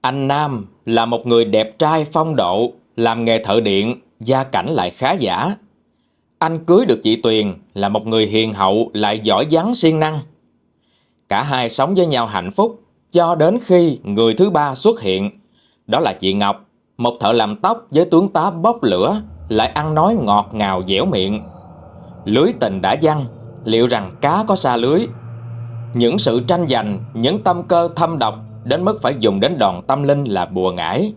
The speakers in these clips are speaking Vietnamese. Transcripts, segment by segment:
Anh Nam là một người đẹp trai phong độ, làm nghề thợ điện, gia cảnh lại khá giả. Anh cưới được chị Tuyền là một người hiền hậu lại giỏi vắng siêng năng. Cả hai sống với nhau hạnh phúc cho đến khi người thứ ba xuất hiện. Đó là chị Ngọc, một thợ làm tóc với tướng tá bốc lửa, lại ăn nói ngọt ngào dẻo miệng. Lưới tình đã văng, liệu rằng cá có xa lưới? Những sự tranh giành, những tâm cơ thâm độc đến mức phải dùng đến đòn tâm linh là bùa ngải.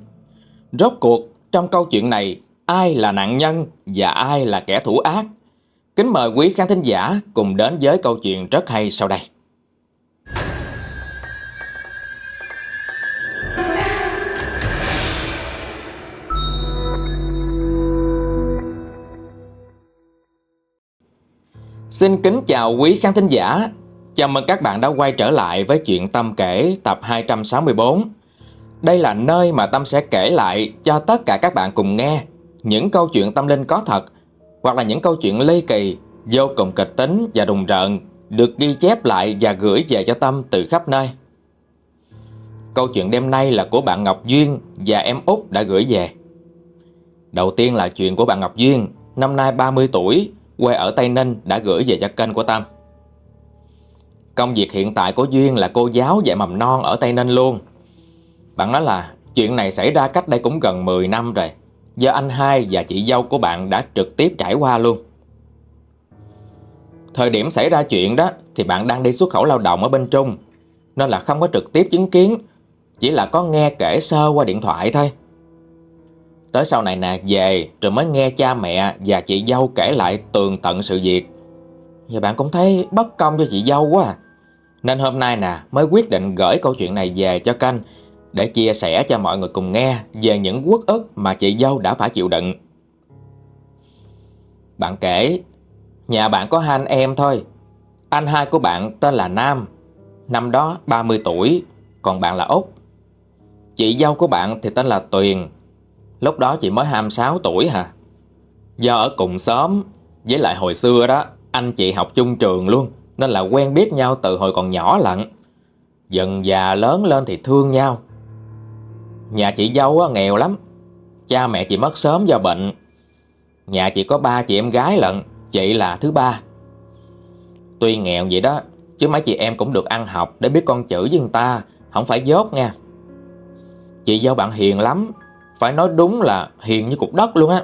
Rốt cuộc, trong câu chuyện này, ai là nạn nhân và ai là kẻ thủ ác? Kính mời quý khán thính giả cùng đến với câu chuyện rất hay sau đây. Xin kính chào quý khán thính giả. Chào mừng các bạn đã quay trở lại với chuyện Tâm kể tập 264. Đây là nơi mà Tâm sẽ kể lại cho tất cả các bạn cùng nghe những câu chuyện tâm linh có thật hoặc là những câu chuyện ly kỳ, vô cùng kịch tính và đùng rợn được ghi chép lại và gửi về cho Tâm từ khắp nơi. Câu chuyện đêm nay là của bạn Ngọc Duyên và em Út đã gửi về. Đầu tiên là chuyện của bạn Ngọc Duyên, năm nay 30 tuổi, quê ở Tây Ninh đã gửi về cho kênh của Tâm. Công việc hiện tại của Duyên là cô giáo dạy mầm non ở Tây Ninh luôn. Bạn nói là chuyện này xảy ra cách đây cũng gần 10 năm rồi. Do anh hai và chị dâu của bạn đã trực tiếp trải qua luôn. Thời điểm xảy ra chuyện đó thì bạn đang đi xuất khẩu lao động ở bên Trung. Nên là không có trực tiếp chứng kiến, chỉ là có nghe kể sơ qua điện thoại thôi. Tới sau này nè về rồi mới nghe cha mẹ và chị dâu kể lại tường tận sự việc. Và bạn cũng thấy bất công cho chị dâu quá à. Nên hôm nay nè mới quyết định gửi câu chuyện này về cho kênh để chia sẻ cho mọi người cùng nghe về những quốc ức mà chị dâu đã phải chịu đựng. Bạn kể, nhà bạn có hai anh em thôi. Anh hai của bạn tên là Nam, năm đó 30 tuổi, còn bạn là Út. Chị dâu của bạn thì tên là Tuyền, lúc đó chị mới 26 tuổi hả. Do ở cùng xóm, với lại hồi xưa đó, anh chị học chung trường luôn, nên là quen biết nhau từ hồi còn nhỏ lận. Dần già lớn lên thì thương nhau. Nhà chị dâu nghèo lắm, cha mẹ chị mất sớm do bệnh. Nhà chị có ba chị em gái lận, chị là thứ ba. Tuy nghèo vậy đó, chứ mấy chị em cũng được ăn học để biết con chữ với người ta, không phải dốt nha. Chị dâu bạn hiền lắm, phải nói đúng là hiền như cục đất luôn á.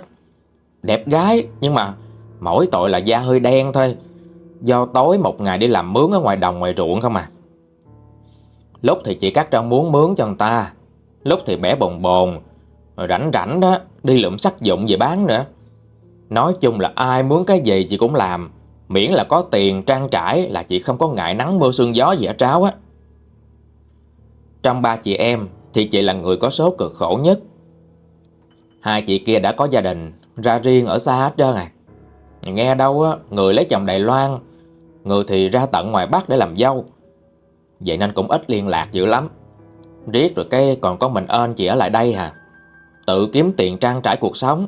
Đẹp gái, nhưng mà mỗi tội là da hơi đen thôi. Do tối một ngày đi làm mướn ở ngoài đồng ngoài ruộng không à. Lúc thì chị cắt rau muống mướn cho người ta, lúc thì bẻ bồn bồn, rồi rảnh rảnh đó, đi lượm sắc dụng về bán nữa. Nói chung là ai muốn cái gì chị cũng làm, miễn là có tiền trang trải là chị không có ngại nắng mưa sương gió gì ở tráo á. Trong ba chị em thì chị là người có số cực khổ nhất. Hai chị kia đã có gia đình, ra riêng ở xa hết trơn à. Nghe đâu á, người lấy chồng Đài Loan, người thì ra tận ngoài Bắc để làm dâu. Vậy nên cũng ít liên lạc dữ lắm. Riết rồi cái còn có mình ơn chị ở lại đây hả? Tự kiếm tiền trang trải cuộc sống.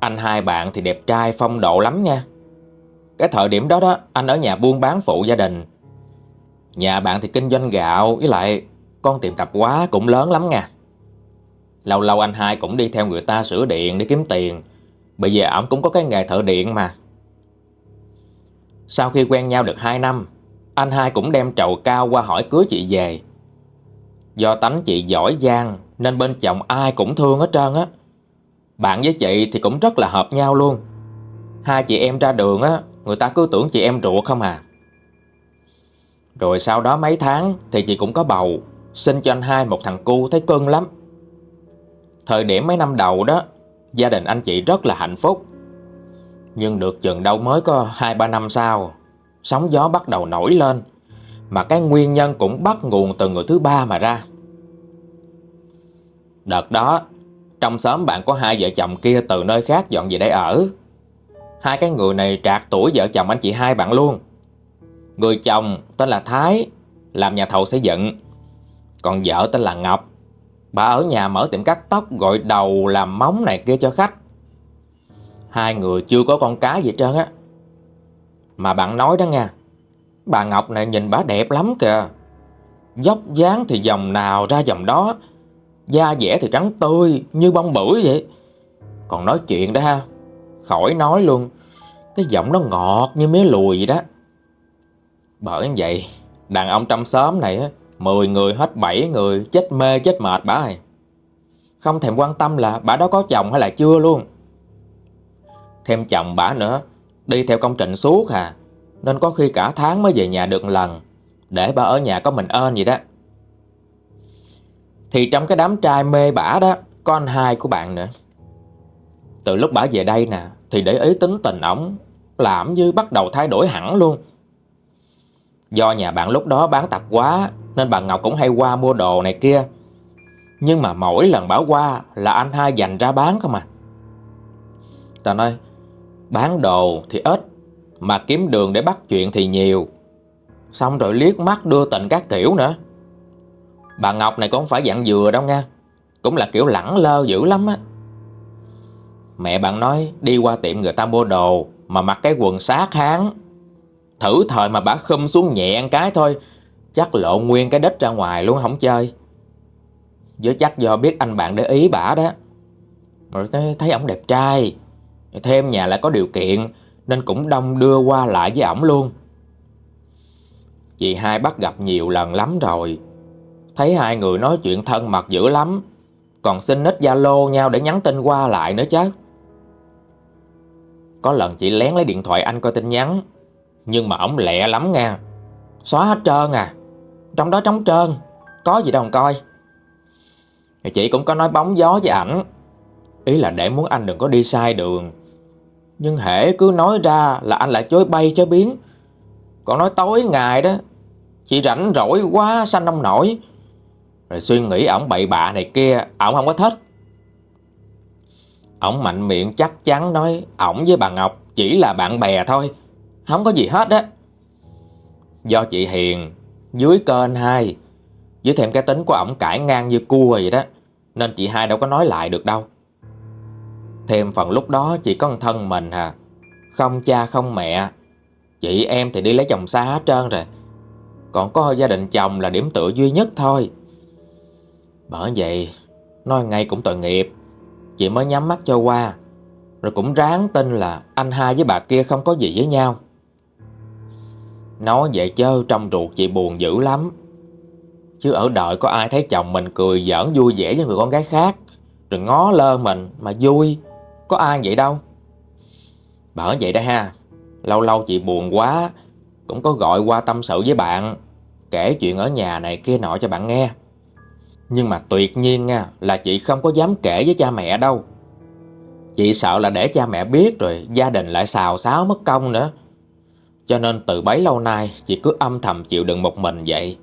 Anh hai bạn thì đẹp trai phong độ lắm nha. Cái thời điểm đó đó, anh ở nhà buôn bán phụ gia đình. Nhà bạn thì kinh doanh gạo, với lại con tiệm tạp hóa cũng lớn lắm nha. Lâu lâu anh hai cũng đi theo người ta sửa điện để kiếm tiền Bởi vì ổng cũng có cái nghề thợ điện mà sau khi quen nhau được 2 năm, Anh hai cũng đem trầu cao qua hỏi cưới chị về. Do tánh chị giỏi giang, Nên bên chồng ai cũng thương hết trơn á. Bạn với chị thì cũng rất là hợp nhau luôn. Hai chị em ra đường á, Người ta cứ tưởng chị em ruột không à. Rồi sau đó mấy tháng Thì chị cũng có bầu, Sinh cho anh hai một thằng cu thấy cưng lắm. Thời điểm mấy năm đầu đó, Gia đình anh chị rất là hạnh phúc. Nhưng được chừng đâu mới có 2-3 năm sau, Sóng gió bắt đầu nổi lên, Mà cái nguyên nhân cũng bắt nguồn từ người thứ ba mà ra. Đợt đó, Trong xóm bạn có hai vợ chồng kia từ nơi khác dọn về đây ở. Hai cái người này trạc tuổi vợ chồng anh chị hai bạn luôn. Người chồng tên là Thái, Làm nhà thầu xây dựng. Còn vợ tên là Ngọc. Bà ở nhà mở tiệm cắt tóc gọi đầu làm móng này kia cho khách. Hai người chưa có con cá gì trơn á. Mà bạn nói đó nha. Bà Ngọc này nhìn bà đẹp lắm kìa. Dốc dáng thì dòng nào ra dòng đó, Da dẻ thì trắng tươi Như bông bưởi vậy Còn nói chuyện đó ha, Khỏi nói luôn, Cái giọng nó ngọt như mía lùi vậy đó Bởi vậy, Đàn ông trong xóm này 10 người hết 7 người, chết mê chết mệt bà ơi Không thèm quan tâm là bà đó có chồng hay là chưa luôn Thêm chồng bà nữa. Đi theo công trình suốt à. Nên có khi cả tháng mới về nhà được lần. Để bà ở nhà có mình ơn vậy đó. Thì trong cái đám trai mê bả đó, Có anh hai của bạn nữa. Từ lúc bả về đây nè, Thì để ý tính tình ổng, Làm như bắt đầu thay đổi hẳn luôn. Do nhà bạn lúc đó bán tạp quá, Nên bà Ngọc cũng hay qua mua đồ này kia. Nhưng mà mỗi lần bảo qua Là anh hai dành ra bán không à. Tao nói Bán đồ thì ít, Mà kiếm đường để bắt chuyện thì nhiều. Xong rồi liếc mắt đưa tình các kiểu nữa. Bà Ngọc này cũng phải dặn dừa đâu nha, Cũng là kiểu lẳng lơ dữ lắm á. Mẹ bạn nói đi qua tiệm người ta mua đồ Mà mặc cái quần sát kháng Thử thời mà bà khum xuống nhẹ ăn cái thôi, Chắc lộ nguyên cái đít ra ngoài luôn, không chơi. Với chắc do biết anh bạn để ý bà đó. Rồi thấy ổng đẹp trai Thêm nhà lại có điều kiện, Nên cũng đông đưa qua lại với ổng luôn. Chị hai bắt gặp nhiều lần lắm rồi. Thấy hai người nói chuyện thân mật dữ lắm. Còn xin nít Zalo nhau để nhắn tin qua lại nữa chứ. Có lần chị lén lấy điện thoại anh coi tin nhắn, Nhưng mà ổng lẹ lắm nha. Xóa hết trơn à. Trong đó trống trơn. Có gì đâu coi. Chị cũng có nói bóng gió với ảnh. Ý là để muốn anh đừng có đi sai đường. Nhưng hễ cứ nói ra là anh lại chối bay chối biến. Còn nói tối ngày đó, Chị rảnh rỗi quá sanh ông nổi? Rồi suy nghĩ ổng bậy bạ này kia, Ổng không có thích. Ổng mạnh miệng chắc chắn nói Ổng với bà Ngọc chỉ là bạn bè thôi, Không có gì hết á. Do chị Hiền Dưới kênh hai, Với thêm cái tính của ổng cãi ngang như cua vậy đó, Nên chị hai đâu có nói lại được đâu. Thêm phần lúc đó chỉ có thân mình hà. Không cha, không mẹ. Chị em thì đi lấy chồng xa hết trơn rồi. Còn có gia đình chồng là điểm tựa duy nhất thôi. Bởi vậy, Nói ngay cũng tội nghiệp. Chị mới nhắm mắt cho qua. Rồi cũng ráng tin là anh hai với bà kia không có gì với nhau. Nói vậy chứ trong ruột chị buồn dữ lắm. Chứ ở đợi có ai thấy chồng mình cười giỡn vui vẻ với người con gái khác. Rồi ngó lơ mình mà vui. Có ai vậy đâu? Bởi vậy đó ha. Lâu lâu chị buồn quá, Cũng có gọi qua tâm sự với bạn, Kể chuyện ở nhà này kia nọ cho bạn nghe. Nhưng mà tuyệt nhiên nha, Là chị không có dám kể với cha mẹ đâu. Chị sợ là để cha mẹ biết rồi Gia đình lại xào xáo mất công nữa. Cho nên từ bấy lâu nay, Chị cứ âm thầm chịu đựng một mình vậy.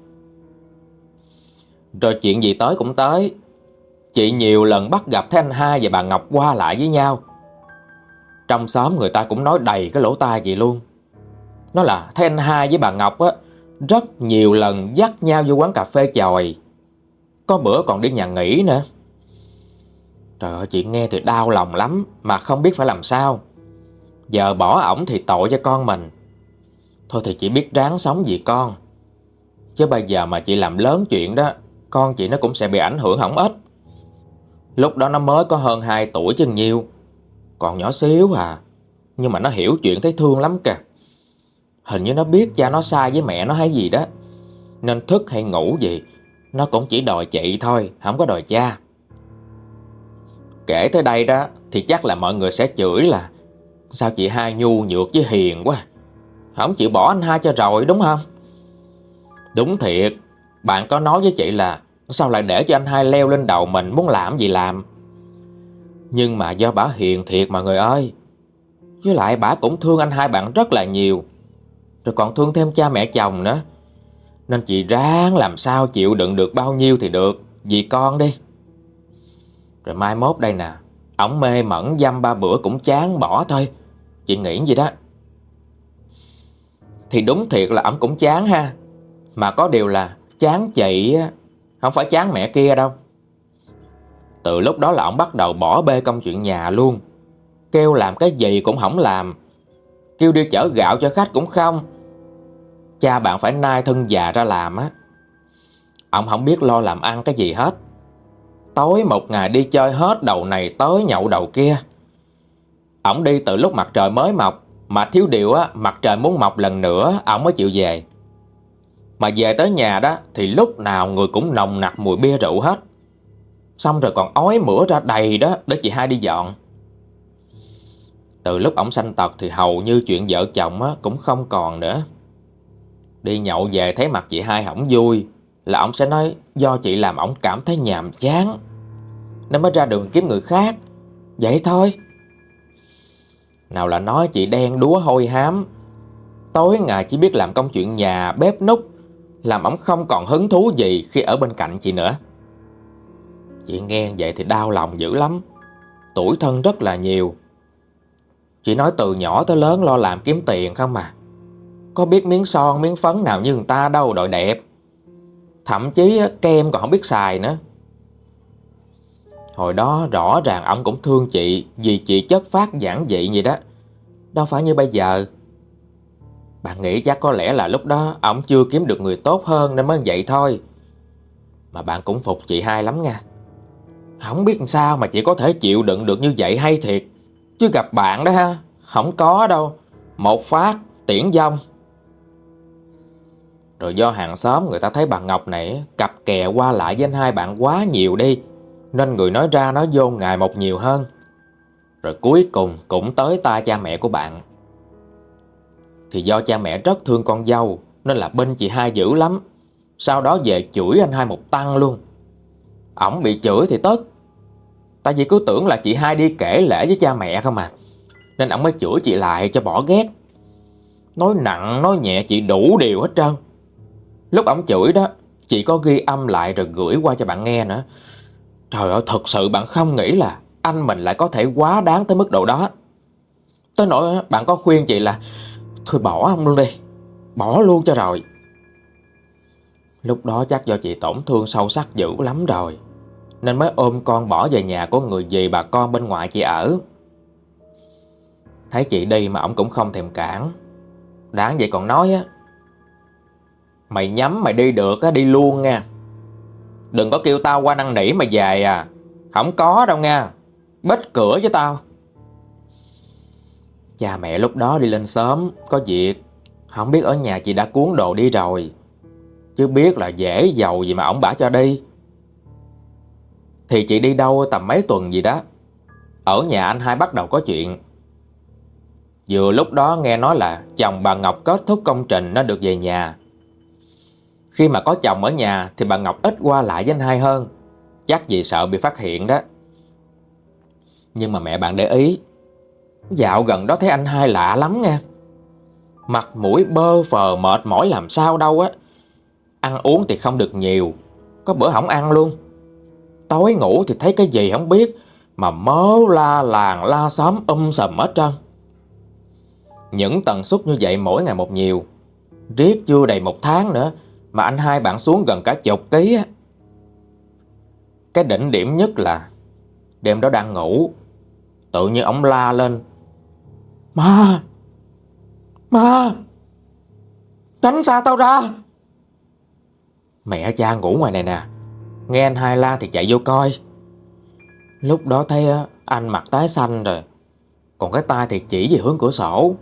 Rồi chuyện gì tới cũng tới. Chị nhiều lần bắt gặp thấy anh hai và bà Ngọc qua lại với nhau. Trong xóm người ta cũng nói đầy cái lỗ tai chị luôn. Nó là thấy anh hai với bà Ngọc á, Rất nhiều lần dắt nhau vô quán cà phê chòi. Có bữa còn đi nhà nghỉ nữa. Trời ơi, chị nghe thì đau lòng lắm, Mà không biết phải làm sao. Giờ bỏ ổng thì tội cho con mình. Thôi thì chị biết ráng sống vì con. Chứ bây giờ mà chị làm lớn chuyện đó, Con chị nó cũng sẽ bị ảnh hưởng không ít. Lúc đó nó mới có hơn 2 tuổi chứ nhiêu Còn nhỏ xíu à Nhưng mà nó hiểu chuyện thấy thương lắm kìa. Hình như nó biết cha nó sai với mẹ nó hay gì đó. Nên thức hay ngủ gì, Nó cũng chỉ đòi chị thôi, Không có đòi cha. Kể tới đây đó, Thì chắc là mọi người sẽ chửi là, Sao chị hai nhu nhược với hiền quá? Không chịu bỏ anh hai cho rồi, đúng không? Đúng thiệt, Bạn có nói với chị là Sao lại để cho anh hai leo lên đầu mình, Muốn làm gì làm? Nhưng mà do bà hiền thiệt mà người ơi. Với lại bà cũng thương anh hai bạn rất là nhiều. Rồi còn thương thêm cha mẹ chồng nữa. Nên chị ráng làm sao chịu đựng được bao nhiêu thì được. Vì con đi. Rồi mai mốt đây nè. Ổng mê mẩn dăm ba bữa cũng chán bỏ thôi. Chị nghĩ gì đó? Thì đúng thiệt là ổng cũng chán ha. Mà có điều là chán chị không phải chán mẹ kia đâu. Từ lúc đó là ông bắt đầu bỏ bê công chuyện nhà luôn. Kêu làm cái gì cũng không làm. Kêu đi chở gạo cho khách cũng không. Cha bạn phải nai thân già ra làm á. Ông không biết lo làm ăn cái gì hết. Tối một ngày đi chơi hết đầu này tới nhậu đầu kia. Ông đi từ lúc mặt trời mới mọc Mà thiếu điều á, mặt trời muốn mọc lần nữa Ông mới chịu về. Mà về tới nhà đó Thì lúc nào người cũng nồng nặc mùi bia rượu hết. Xong rồi còn ói mửa ra đầy đó Để chị hai đi dọn. Từ lúc ổng sanh tật Thì hầu như chuyện vợ chồng á, cũng không còn nữa. Đi nhậu về thấy mặt chị hai hỏng vui Là ổng sẽ nói Do chị làm ổng cảm thấy nhàm chán. Nên mới ra đường kiếm người khác. Vậy thôi. Nào là nói chị đen đúa hôi hám. Tối ngày chỉ biết làm công chuyện nhà Bếp nút làm ổng không còn hứng thú gì Khi ở bên cạnh chị nữa. Chị nghe vậy thì đau lòng dữ lắm. Tuổi thân rất là nhiều. Chị nói từ nhỏ tới lớn lo làm kiếm tiền không mà Có biết miếng son, miếng phấn nào như người ta đâu, đội đẹp. Thậm chí kem còn không biết xài nữa. Hồi đó rõ ràng ông cũng thương chị Vì chị chất phát giản dị vậy đó. Đâu phải như bây giờ. Bạn nghĩ chắc có lẽ là lúc đó ổng chưa kiếm được người tốt hơn Nên mới vậy thôi. Mà bạn cũng phục chị hai lắm nha. Không biết sao mà chị có thể chịu đựng được như vậy hay thiệt. Chứ gặp bạn đó ha, Không có đâu. Một phát, tiễn dông. Rồi do hàng xóm người ta thấy bà Ngọc này Cặp kè qua lại với anh hai bạn quá nhiều đi, Nên người nói ra nói vô ngày một nhiều hơn. Rồi cuối cùng cũng tới tai cha mẹ của bạn. Thì do cha mẹ rất thương con dâu, Nên là bên chị hai dữ lắm. Sau đó về chửi anh hai một tăng luôn. Ổng bị chửi thì tức. Tại vì cứ tưởng là chị hai đi kể lễ với cha mẹ không à. Nên Ổng mới chửi chị lại cho bỏ ghét. Nói nặng, nói nhẹ chị đủ điều hết trơn. Lúc Ổng chửi đó, Chị có ghi âm lại rồi gửi qua cho bạn nghe nữa. Trời ơi, thật sự bạn không nghĩ là Anh mình lại có thể quá đáng tới mức độ đó. Tới nỗi bạn có khuyên chị là Thôi bỏ ông luôn đi. Bỏ luôn cho rồi. Lúc đó chắc do chị tổn thương sâu sắc dữ lắm rồi, nên mới ôm con bỏ về nhà của người dì bà con bên ngoại chị ở. Thấy chị đi mà ổng cũng không thèm cản. Đáng vậy còn nói á, Mày nhắm mày đi được á, đi luôn nha. Đừng có kêu tao qua năn nỉ mà về à. Không có đâu nha. Bết cửa cho tao. Cha mẹ lúc đó đi lên sớm Có việc. Không biết ở nhà chị đã cuốn đồ đi rồi. Chứ biết là dễ giàu gì mà ổng bả cho đi. Thì chị đi đâu tầm mấy tuần gì đó. Ở nhà anh hai bắt đầu có chuyện. Vừa lúc đó nghe nói là chồng bà Ngọc kết thúc công trình nó được về nhà. Khi mà có chồng ở nhà thì bà Ngọc ít qua lại với anh hai hơn. Chắc vì sợ bị phát hiện đó. Nhưng mà mẹ bạn để ý Dạo gần đó thấy anh hai lạ lắm nha. Mặt mũi bơ phờ mệt mỏi làm sao đâu á. Ăn uống thì không được nhiều, Có bữa không ăn luôn. Tối ngủ thì thấy cái gì không biết, Mà mớ la làng la xóm um sầm hết trơn. Những tần suất như vậy mỗi ngày một nhiều, Riết chưa đầy một tháng nữa Mà anh hai bạn xuống gần cả chục ký á. Cái đỉnh điểm nhất là Đêm đó đang ngủ, Tự nhiên ông la lên Ma. Ma. Tránh xa tao ra. Mẹ cha ngủ ngoài này nè. Nghe anh hai la thì chạy vô coi. Lúc đó thấy anh mặt tái xanh rồi. Còn cái tay thì chỉ về hướng cửa sổ.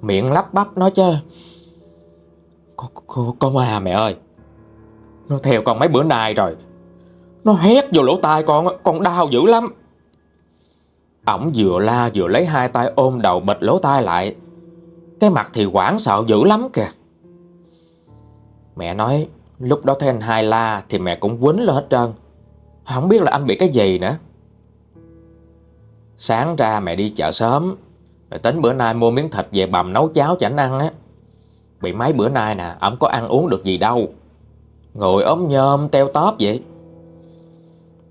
Miệng lắp bắp nói chứ. Có, có, có ma mẹ ơi. Nó theo con mấy bữa nay rồi. Nó hét vô lỗ tai con Con đau dữ lắm. Ổng vừa la vừa lấy hai tay ôm đầu bịch lỗ tai lại. Cái mặt thì quảng sợ dữ lắm kìa. Mẹ nói, Lúc đó thấy anh hai la thì mẹ cũng quýnh lên hết trơn. Không biết là anh bị cái gì nữa. Sáng ra mẹ đi chợ sớm. Mẹ tính bữa nay mua miếng thịt về bầm nấu cháo cho anh ăn á. Bị mấy bữa nay nè, Ổng có ăn uống được gì đâu. Ngồi ốm nhôm teo tóp vậy.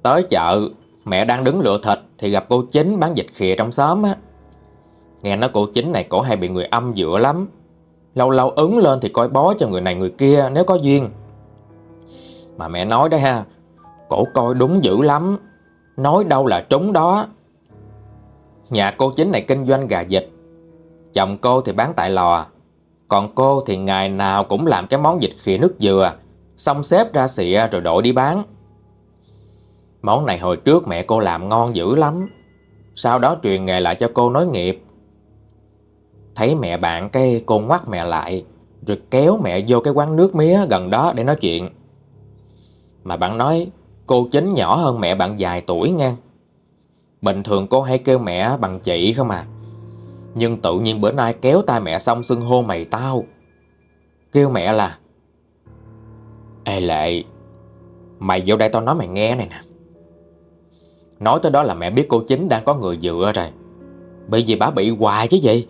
Tới chợ Mẹ đang đứng lựa thịt Thì gặp cô chính bán dịch khìa trong xóm á. Nghe nói cô chính này cổ hay bị người âm dựa lắm. Lâu lâu ứng lên thì coi bó cho người này người kia nếu có duyên. Mà mẹ nói đó ha, Cổ coi đúng dữ lắm. Nói đâu là trúng đó. Nhà cô chính này kinh doanh gà vịt. Chồng cô thì bán tại lò. Còn cô thì ngày nào cũng làm cái món vịt khìa nước dừa. Xong xếp ra xịa rồi đội đi bán. Món này hồi trước mẹ cô làm ngon dữ lắm. Sau đó truyền nghề lại cho cô nối nghiệp. Thấy mẹ bạn cái, cô ngoắt mẹ lại, Rồi kéo mẹ vô cái quán nước mía gần đó để nói chuyện. Mà bạn nói, cô chính nhỏ hơn mẹ bạn vài tuổi nha. Bình thường cô hay kêu mẹ bằng chị không à. Nhưng tự nhiên bữa nay kéo tay mẹ xong xưng hô mày tao. Kêu mẹ là, Ê Lệ, Mày vô đây tao nói mày nghe này nè. Nói tới đó là mẹ biết cô chính đang có người dựa rồi. Bởi vì bà bị hoài chứ gì.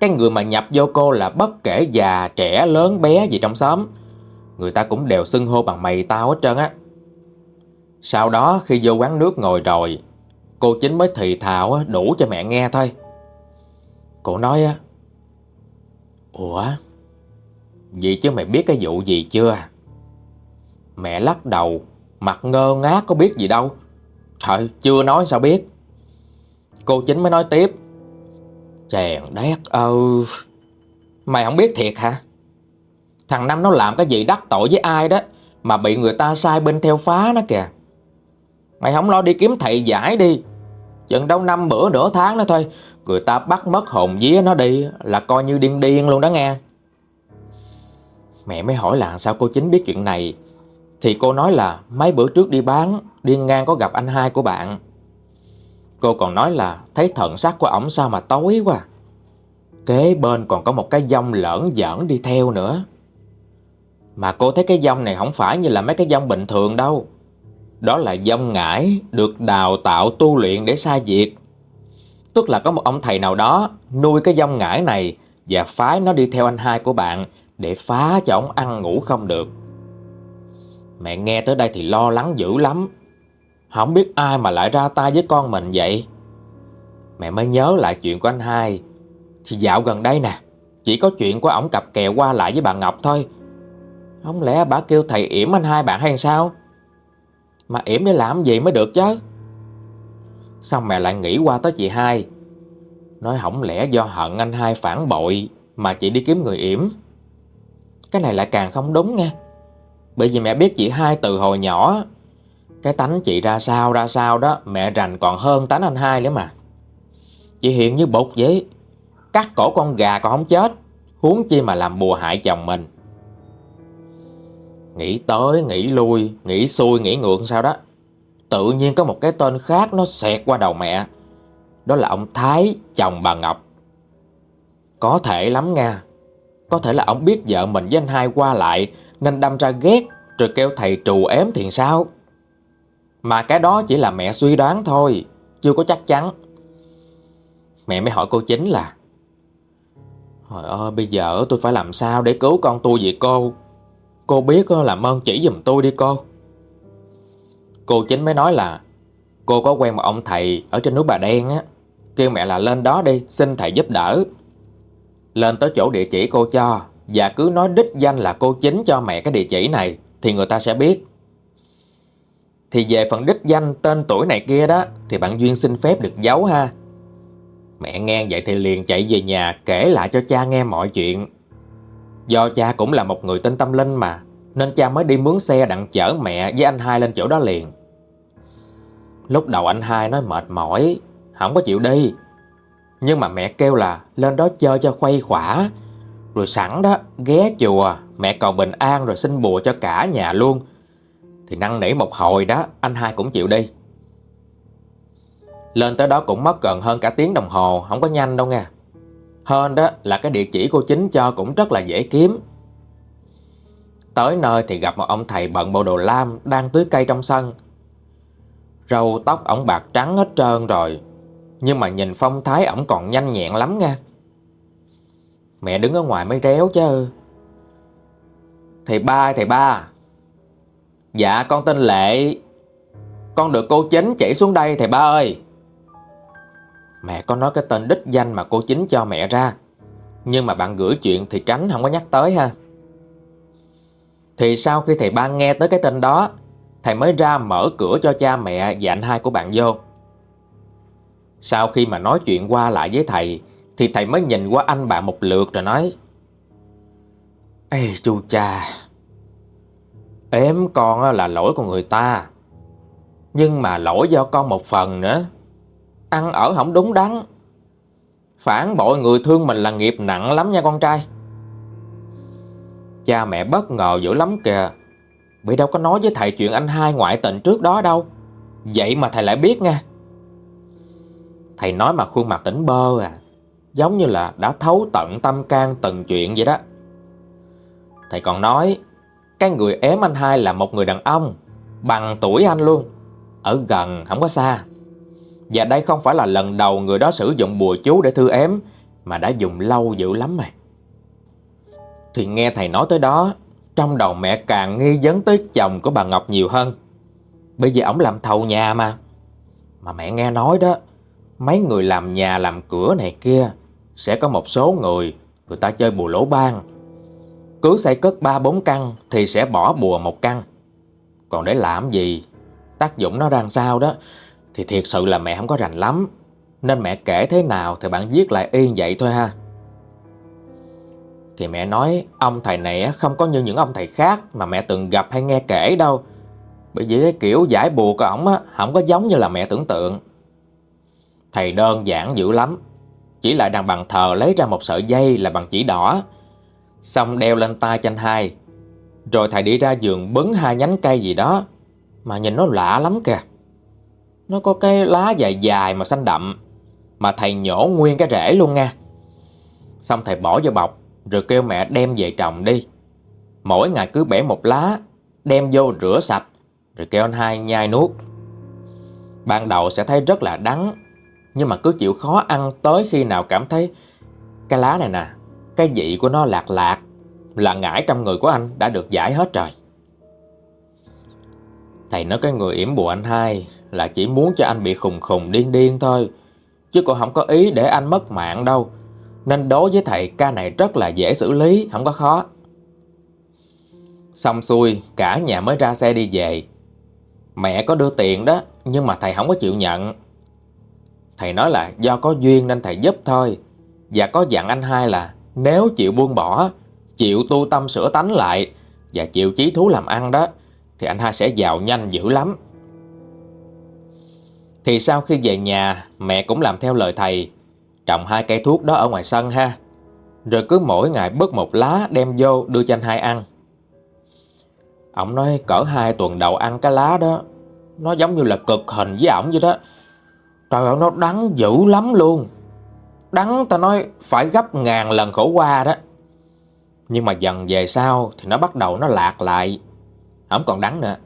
Cái người mà nhập vô cô là bất kể già, trẻ, lớn, bé gì trong xóm. Người ta cũng đều xưng hô bằng mày tao hết trơn á. Sau đó khi vô quán nước ngồi rồi Cô chính mới thì thào đủ cho mẹ nghe thôi. Cô nói á Ủa Vậy chứ mày biết cái vụ gì chưa? Mẹ lắc đầu Mặt ngơ ngác có biết gì đâu. Trời, chưa nói sao biết. Cô chính mới nói tiếp. Chèn đét ơ. Mày không biết thiệt hả? Thằng Năm nó làm cái gì đắc tội với ai đó Mà bị người ta sai bên theo phá nó kìa. Mày không lo đi kiếm thầy giải đi. Chừng đâu năm bữa nửa tháng nữa thôi, Người ta bắt mất hồn vía nó đi Là coi như điên điên luôn đó nghe. Mẹ mới hỏi là sao cô chính biết chuyện này? Thì cô nói là, mấy bữa trước đi bán, Đi ngang có gặp anh hai của bạn. Cô còn nói là, Thấy thận sắc của ổng sao mà tối quá. Kế bên còn có một cái dông lỡn giỡn đi theo nữa. Mà cô thấy cái dông này không phải như là mấy cái dông bình thường đâu. Đó là dông ngải Được đào tạo tu luyện để sai diệt. Tức là có một ông thầy nào đó Nuôi cái dông ngải này Và phái nó đi theo anh hai của bạn Để phá cho ổng ăn ngủ không được. Mẹ nghe tới đây thì lo lắng dữ lắm. Không biết ai mà lại ra tay với con mình vậy? Mẹ mới nhớ lại chuyện của anh hai. Thì dạo gần đây nè, Chỉ có chuyện của ổng cặp kè qua lại với bà Ngọc thôi. Không lẽ bà kêu thầy yểm anh hai bạn hay sao? Mà yểm để làm gì mới được chứ? Xong mẹ lại nghĩ qua tới chị hai. Nói không lẽ do hận anh hai phản bội Mà chị đi kiếm người yểm? Cái này lại càng không đúng nha bởi vì mẹ biết chị hai từ hồi nhỏ Cái tánh chị ra sao ra sao đó Mẹ rành còn hơn tánh anh hai nữa mà. Chị hiện như bột vậy Cắt cổ con gà còn không chết Huống chi mà làm bùa hại chồng mình. Nghĩ tới, nghĩ lui, nghĩ xuôi, nghĩ ngược sao đó. Tự nhiên có một cái tên khác nó xẹt qua đầu mẹ Đó là ông Thái, chồng bà Ngọc. Có thể lắm nha. Có thể là ông biết vợ mình với anh hai qua lại, Nên đâm ra ghét, Rồi kêu thầy trù ém thì sao? Mà cái đó chỉ là mẹ suy đoán thôi, Chưa có chắc chắn. Mẹ mới hỏi cô chính là, Trời ơi, bây giờ tôi phải làm sao để cứu con tôi vậy cô? Cô biết làm ơn chỉ giùm tôi đi cô. Cô chính mới nói là, Cô có quen một ông thầy ở trên núi Bà Đen á, Kêu mẹ là lên đó đi, Xin thầy giúp đỡ. Lên tới chỗ địa chỉ cô cho, Và cứ nói đích danh là cô chính cho mẹ cái địa chỉ này, Thì người ta sẽ biết. Thì về phần đích danh tên tuổi này kia đó, Thì bạn Duyên xin phép được giấu ha. Mẹ nghe vậy thì liền chạy về nhà Kể lại cho cha nghe mọi chuyện. Do cha cũng là một người tên tâm linh mà, Nên cha mới đi mướn xe đặng chở mẹ với anh hai lên chỗ đó liền. Lúc đầu anh hai nói mệt mỏi, Không có chịu đi. Nhưng mà mẹ kêu là lên đó chơi cho khuây khỏa. Rồi sẵn đó, ghé chùa, Mẹ cầu bình an rồi xin bùa cho cả nhà luôn. Thì năn nỉ một hồi đó, Anh hai cũng chịu đi. Lên tới đó cũng mất gần hơn cả tiếng đồng hồ, Không có nhanh đâu nha Hơn đó là cái địa chỉ cô chính cho cũng rất là dễ kiếm. Tới nơi thì gặp một ông thầy bận bộ đồ lam Đang tưới cây trong sân. Râu tóc ổng bạc trắng hết trơn rồi. Nhưng mà nhìn phong thái ổng còn nhanh nhẹn lắm nha. Mẹ đứng ở ngoài mới réo chứ. Thầy ba thầy ba. Dạ con tên Lệ. Con được cô chính chỉ xuống đây, thầy ba ơi. Mẹ có nói cái tên đích danh mà cô chính cho mẹ ra. Nhưng mà bạn gửi chuyện thì tránh, không có nhắc tới ha. Thì sau khi thầy ba nghe tới cái tên đó, Thầy mới ra mở cửa cho cha mẹ và anh hai của bạn vô. Sau khi mà nói chuyện qua lại với thầy, Thì thầy mới nhìn qua anh bạn một lượt rồi nói, Ê chú cha, Ếm con là lỗi của người ta, Nhưng mà lỗi do con một phần nữa, Ăn ở không đúng đắn. Phản bội người thương mình là nghiệp nặng lắm nha con trai. Cha mẹ bất ngờ dữ lắm kìa. Bị đâu có nói với thầy chuyện anh hai ngoại tình trước đó đâu. Vậy mà thầy lại biết nha. Thầy nói mà khuôn mặt tỉnh bơ à. Giống như là đã thấu tận tâm can từng chuyện vậy đó. Thầy còn nói, Cái người ém anh hai là một người đàn ông, Bằng tuổi anh luôn, Ở gần không có xa. Và đây không phải là lần đầu người đó sử dụng bùa chú để thư ém, Mà đã dùng lâu dữ lắm mà. Thì nghe thầy nói tới đó, Trong đầu mẹ càng nghi vấn tới chồng của bà Ngọc nhiều hơn. Bây giờ ổng làm thầu nhà mà. Mà mẹ nghe nói đó Mấy người làm nhà làm cửa này kia Sẽ có một số người Người ta chơi bùa lỗ ban cứ xây cất 3-4 căn thì sẽ bỏ bùa một căn. Còn để làm gì, tác dụng nó ra sao đó, thì thiệt sự là mẹ không có rành lắm. Nên mẹ kể thế nào thì bạn viết lại yên vậy thôi ha. Thì mẹ nói ông thầy này không có như những ông thầy khác mà mẹ từng gặp hay nghe kể đâu. Bởi vì cái kiểu giải bùa của ổng không có giống như là mẹ tưởng tượng. Thầy đơn giản dữ lắm. Chỉ lại đàn bằng thờ lấy ra một sợi dây là bằng chỉ đỏ. Xong đeo lên tay chanh hai. Rồi thầy đi ra giường bứng hai nhánh cây gì đó. Mà nhìn nó lạ lắm kìa. Nó có cái lá dài dài mà xanh đậm. Mà thầy nhổ nguyên cái rễ luôn nha. Xong thầy bỏ vô bọc, Rồi kêu mẹ đem về trồng đi. Mỗi ngày cứ bẻ một lá, Đem vô rửa sạch, Rồi kêu anh hai nhai nuốt. Ban đầu sẽ thấy rất là đắng nhưng mà cứ chịu khó ăn tới khi nào cảm thấy Cái lá này nè, cái vị của nó lạc lạc, Là ngải trong người của anh đã được giải hết rồi. Thầy nói cái người yểm bùa anh hai Là chỉ muốn cho anh bị khùng khùng điên điên thôi, Chứ cũng không có ý để anh mất mạng đâu. Nên đối với thầy, ca này rất là dễ xử lý, Không có khó. Xong xuôi, cả nhà mới ra xe đi về. Mẹ có đưa tiền đó, Nhưng mà thầy không có chịu nhận. Thầy nói là do có duyên nên thầy giúp thôi Và có dặn anh hai là nếu chịu buông bỏ, chịu tu tâm sửa tánh lại và chịu chí thú làm ăn đó, thì anh hai sẽ giàu nhanh dữ lắm. Thì sau khi về nhà, mẹ cũng làm theo lời thầy, trồng hai cây thuốc đó ở ngoài sân ha. Rồi cứ mỗi ngày bứt một lá đem vô đưa cho anh hai ăn. Ông nói cỡ hai tuần đầu ăn cái lá đó, nó giống như là cực hình với ổng vậy đó. Trời ơi, nó đắng dữ lắm luôn. Đắng ta nói phải gấp ngàn lần khổ qua đó. Nhưng mà dần về sau Thì nó bắt đầu nó lạc lại. Không còn đắng nữa.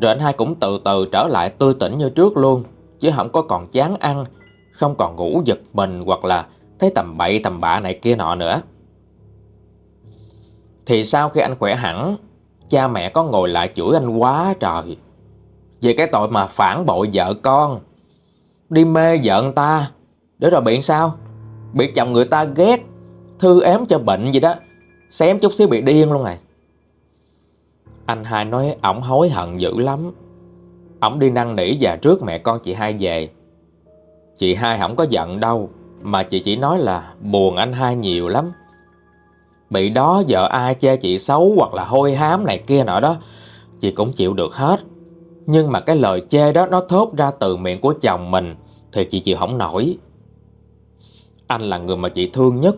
Rồi anh hai cũng từ từ trở lại tươi tỉnh như trước luôn Chứ không có còn chán ăn Không còn ngủ giật mình Hoặc là thấy tầm bậy tầm bạ này kia nọ nữa. Thì sau khi anh khỏe hẳn Cha mẹ có ngồi lại chửi anh quá trời. Về cái tội mà phản bội vợ con Đi mê vợ người ta. Để rồi bị sao? Bị chồng người ta ghét, Thư ém cho bệnh gì đó. Xém chút xíu bị điên luôn này Anh hai nói, ổng hối hận dữ lắm. Ổng đi năn nỉ và trước mẹ con chị hai về. Chị hai không có giận đâu, Mà chị chỉ nói là buồn anh hai nhiều lắm. Bị đó vợ ai chê chị xấu hoặc là hôi hám này kia nọ đó, Chị cũng chịu được hết. Nhưng mà cái lời chê đó nó thốt ra từ miệng của chồng mình, Thì chị chịu không nổi. Anh là người mà chị thương nhất,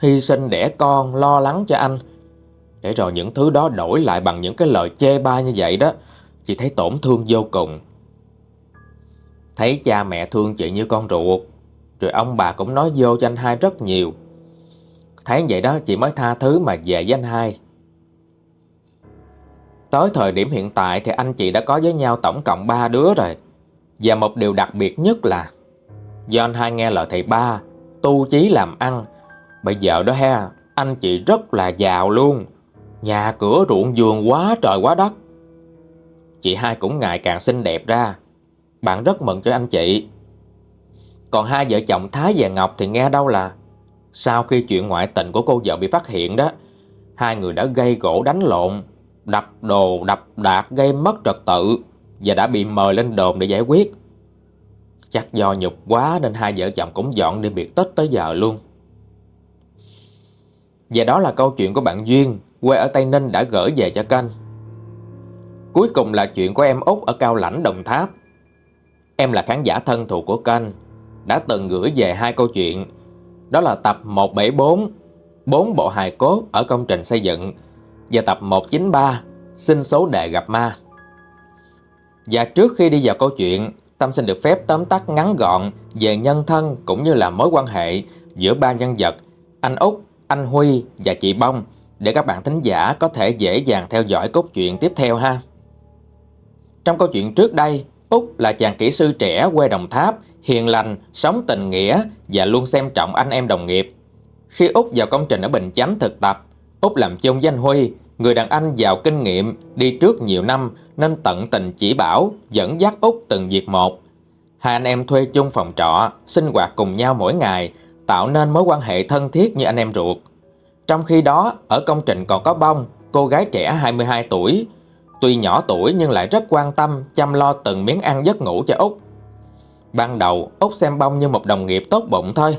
Hy sinh đẻ con, lo lắng cho anh. Để rồi những thứ đó đổi lại bằng những cái lời chê bai như vậy đó, Chị thấy tổn thương vô cùng. Thấy cha mẹ thương chị như con ruột, Rồi ông bà cũng nói vô cho anh hai rất nhiều. Thấy vậy đó chị mới tha thứ mà về với anh hai. Tới thời điểm hiện tại thì anh chị đã có với nhau tổng cộng 3 đứa rồi Và một điều đặc biệt nhất là Do anh hai nghe lời thầy ba tu chí làm ăn. Bây giờ đó ha, anh chị rất là giàu luôn. Nhà cửa ruộng vườn quá trời quá đất. Chị hai cũng ngày càng xinh đẹp ra. Bạn rất mừng cho anh chị. Còn hai vợ chồng Thái và Ngọc thì nghe đâu là sau khi chuyện ngoại tình của cô vợ bị phát hiện đó, hai người đã gây gỗ đánh lộn, đập đồ, đập đạc, gây mất trật tự và đã bị mời lên đồn để giải quyết. Chắc do nhục quá nên hai vợ chồng cũng dọn đi biệt tích tới giờ luôn. Và đó là câu chuyện của bạn Duyên quê ở Tây Ninh đã gửi về cho kênh. Cuối cùng là chuyện của em Út ở Cao Lãnh Đồng Tháp. Em là khán giả thân thuộc của kênh, đã từng gửi về hai câu chuyện. Đó là tập 174, 4 bộ hài cốt ở công trình xây dựng và tập 193, xin số đề gặp ma. Và trước khi đi vào câu chuyện, Tâm xin được phép tóm tắt ngắn gọn về nhân thân cũng như là mối quan hệ giữa ba nhân vật anh Út, anh Huy và chị Bông để các bạn thính giả có thể dễ dàng theo dõi cốt truyện tiếp theo ha. Trong câu chuyện trước đây, Út là chàng kỹ sư trẻ quê Đồng Tháp, hiền lành, sống tình nghĩa và luôn xem trọng anh em đồng nghiệp. Khi Út vào công trình ở Bình Chánh thực tập, Úc làm chung danh Huy, người đàn anh giàu kinh nghiệm, đi trước nhiều năm nên tận tình chỉ bảo, dẫn dắt úc từng việc một. Hai anh em thuê chung phòng trọ, sinh hoạt cùng nhau mỗi ngày, tạo nên mối quan hệ thân thiết như anh em ruột. Trong khi đó, ở công trình còn có Bông, cô gái trẻ 22 tuổi. Tuy nhỏ tuổi nhưng lại rất quan tâm, chăm lo từng miếng ăn giấc ngủ cho úc. Ban đầu, úc xem Bông như một đồng nghiệp tốt bụng thôi.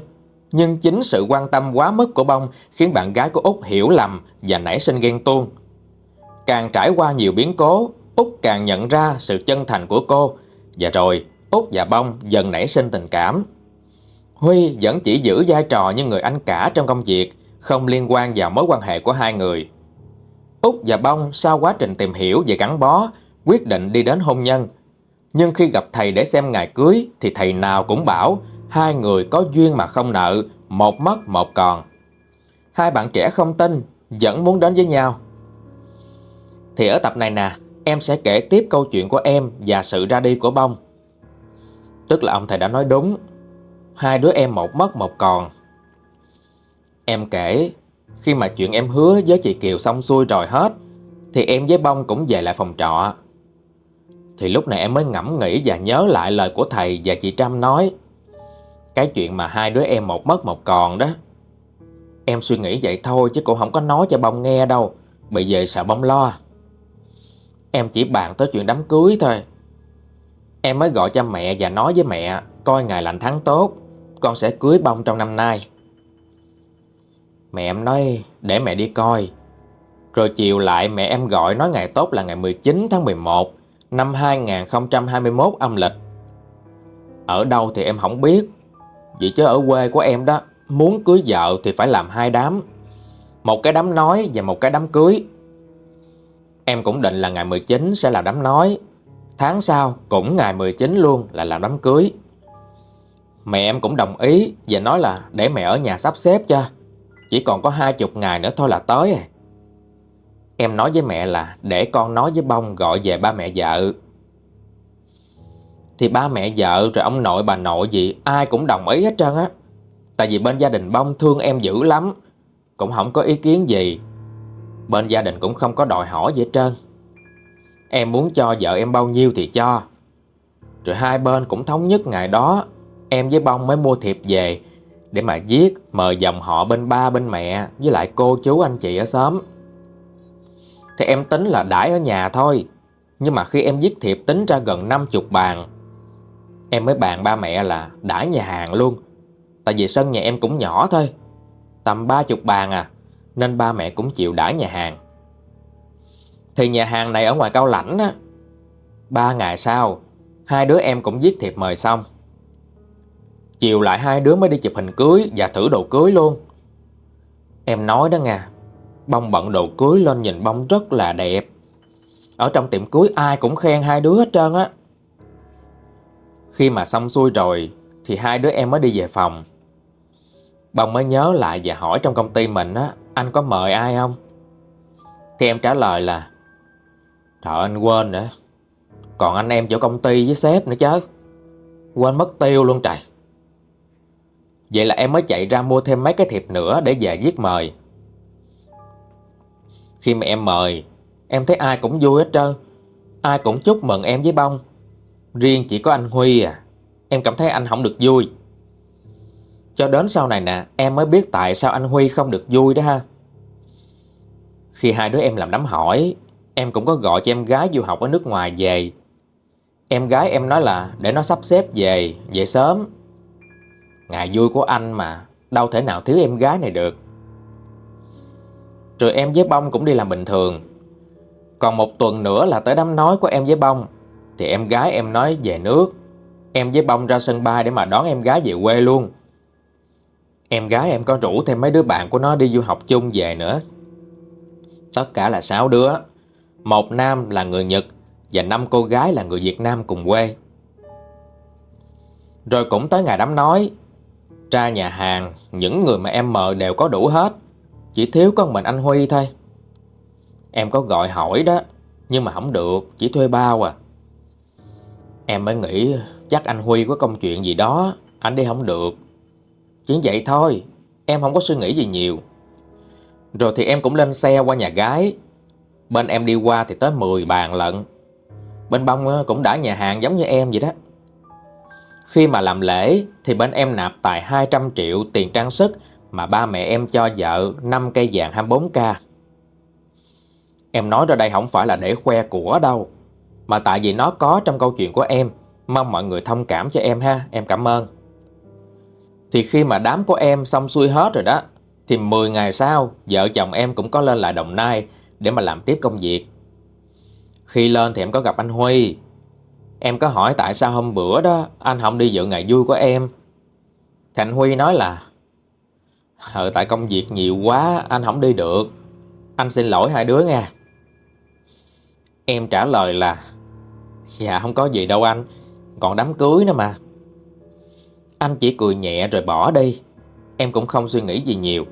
Nhưng chính sự quan tâm quá mức của Bông khiến bạn gái của Út hiểu lầm và nảy sinh ghen tuông. Càng trải qua nhiều biến cố, Út càng nhận ra sự chân thành của cô. Và rồi, Út và Bông dần nảy sinh tình cảm. Huy vẫn chỉ giữ vai trò như người anh cả trong công việc, không liên quan vào mối quan hệ của hai người. Út và Bông sau quá trình tìm hiểu về gắn bó, quyết định đi đến hôn nhân. Nhưng khi gặp thầy để xem ngày cưới thì thầy nào cũng bảo hai người có duyên mà không nợ, một mất một còn. Hai bạn trẻ không tin, vẫn muốn đến với nhau. Thì ở tập này nè, em sẽ kể tiếp câu chuyện của em và sự ra đi của Bông. Tức là ông thầy đã nói đúng, hai đứa em một mất một còn. Em kể, khi mà chuyện em hứa với chị Kiều xong xuôi rồi hết, thì em với Bông cũng về lại phòng trọ. Thì lúc này em mới ngẫm nghĩ và nhớ lại lời của thầy và chị Trâm nói. Cái chuyện mà hai đứa em một mất một còn đó. Em suy nghĩ vậy thôi chứ cũng không có nói cho Bông nghe đâu, bị về sợ Bông lo. Em chỉ bàn tới chuyện đám cưới thôi. Em mới gọi cho mẹ và nói với mẹ coi ngày lành tháng tốt, con sẽ cưới Bông trong năm nay. Mẹ em nói để mẹ đi coi. Rồi chiều lại mẹ em gọi nói ngày tốt là ngày 19 tháng 11 năm 2021 âm lịch. Ở đâu thì em không biết. Vì chứ ở quê của em đó, muốn cưới vợ thì phải làm hai đám. Một cái đám nói và một cái đám cưới. Em cũng định là ngày 19 sẽ là đám nói. Tháng sau cũng ngày 19 luôn là làm đám cưới. Mẹ em cũng đồng ý và nói là để mẹ ở nhà sắp xếp cho. Chỉ còn có hai chục ngày nữa thôi là tới. À. Em nói với mẹ là để con nói với Bông gọi về ba mẹ vợ. Thì ba mẹ vợ, rồi ông nội, bà nội gì, ai cũng đồng ý hết trơn á. Tại vì bên gia đình Bông thương em dữ lắm. Cũng không có ý kiến gì. Bên gia đình cũng không có đòi hỏi gì hết trơn. Em muốn cho vợ em bao nhiêu thì cho. Rồi hai bên cũng thống nhất ngày đó, em với Bông mới mua thiệp về, để mà viết, mời dòng họ bên ba, bên mẹ, với lại cô chú anh chị ở xóm. Thì em tính là đãi ở nhà thôi. Nhưng mà khi em viết thiệp tính ra gần 50 bàn Em mới bàn ba mẹ là đãi nhà hàng luôn. Tại vì sân nhà em cũng nhỏ thôi. Tầm 30 bàn à Nên ba mẹ cũng chịu đãi nhà hàng. Thì nhà hàng này ở ngoài cao lãnh á. Ba ngày sau, Hai đứa em cũng viết thiệp mời xong. Chiều lại hai đứa mới đi chụp hình cưới Và thử đồ cưới luôn. Em nói đó nha Bông bận đồ cưới lên nhìn bông rất là đẹp. Ở trong tiệm cưới ai cũng khen hai đứa hết trơn á. Khi mà xong xuôi rồi, Thì hai đứa em mới đi về phòng. Bông mới nhớ lại và hỏi trong công ty mình á, Anh có mời ai không? Thì em trả lời là, Trời anh quên nữa. Còn anh em chỗ công ty với sếp nữa chứ. Quên mất tiêu luôn trời. Vậy là em mới chạy ra mua thêm mấy cái thiệp nữa để về viết mời. Khi mà em mời, Em thấy ai cũng vui hết trơn. Ai cũng chúc mừng em với bông. Riêng chỉ có anh Huy à. Em cảm thấy anh không được vui. Cho đến sau này nè, Em mới biết tại sao anh Huy không được vui đó ha. Khi hai đứa em làm đám hỏi, Em cũng có gọi cho em gái du học ở nước ngoài về. Em gái em nói là Để nó sắp xếp về Về sớm. Ngày vui của anh mà, Đâu thể nào thiếu em gái này được. Rồi em với Bông cũng đi làm bình thường. Còn một tuần nữa là tới đám nói của em với Bông. Thì em gái em nói về nước. Em với Bông ra sân bay để mà đón em gái về quê luôn. Em gái em có rủ thêm mấy đứa bạn của nó đi du học chung về nữa. Tất cả là 6 đứa. Một nam là người Nhật Và năm cô gái là người Việt Nam cùng quê. Rồi cũng tới ngày đám nói, Ra nhà hàng, Những người mà em mời đều có đủ hết, Chỉ thiếu con mình anh Huy thôi. Em có gọi hỏi đó, Nhưng mà không được, Chỉ thuê bao à. Em mới nghĩ chắc anh Huy có công chuyện gì đó. Anh đi không được. Chỉ vậy thôi. Em không có suy nghĩ gì nhiều. Rồi thì em cũng lên xe qua nhà gái. Bên em đi qua thì tới 10 bàn lận. Bên bông ờ, cũng đã nhà hàng giống như em vậy đó. Khi mà làm lễ thì bên em nạp tài 200 triệu tiền trang sức mà ba mẹ em cho vợ 5 cây vàng 24k. Em nói ra đây không phải là để khoe của đâu, mà tại vì nó có trong câu chuyện của em, mong mọi người thông cảm cho em ha, em cảm ơn. Thì khi mà đám của em xong xuôi hết rồi đó, thì 10 ngày sau, vợ chồng em cũng có lên lại Đồng Nai để mà làm tiếp công việc. Khi lên thì em có gặp anh Huy. Em có hỏi tại sao hôm bữa đó anh không đi dự ngày vui của em. Thì anh Huy nói là Ừ, tại công việc nhiều quá anh không đi được. Anh xin lỗi hai đứa nha. Em trả lời là Dạ không có gì đâu anh. Còn đám cưới nữa mà. Anh chỉ cười nhẹ rồi bỏ đi. Em cũng không suy nghĩ gì nhiều.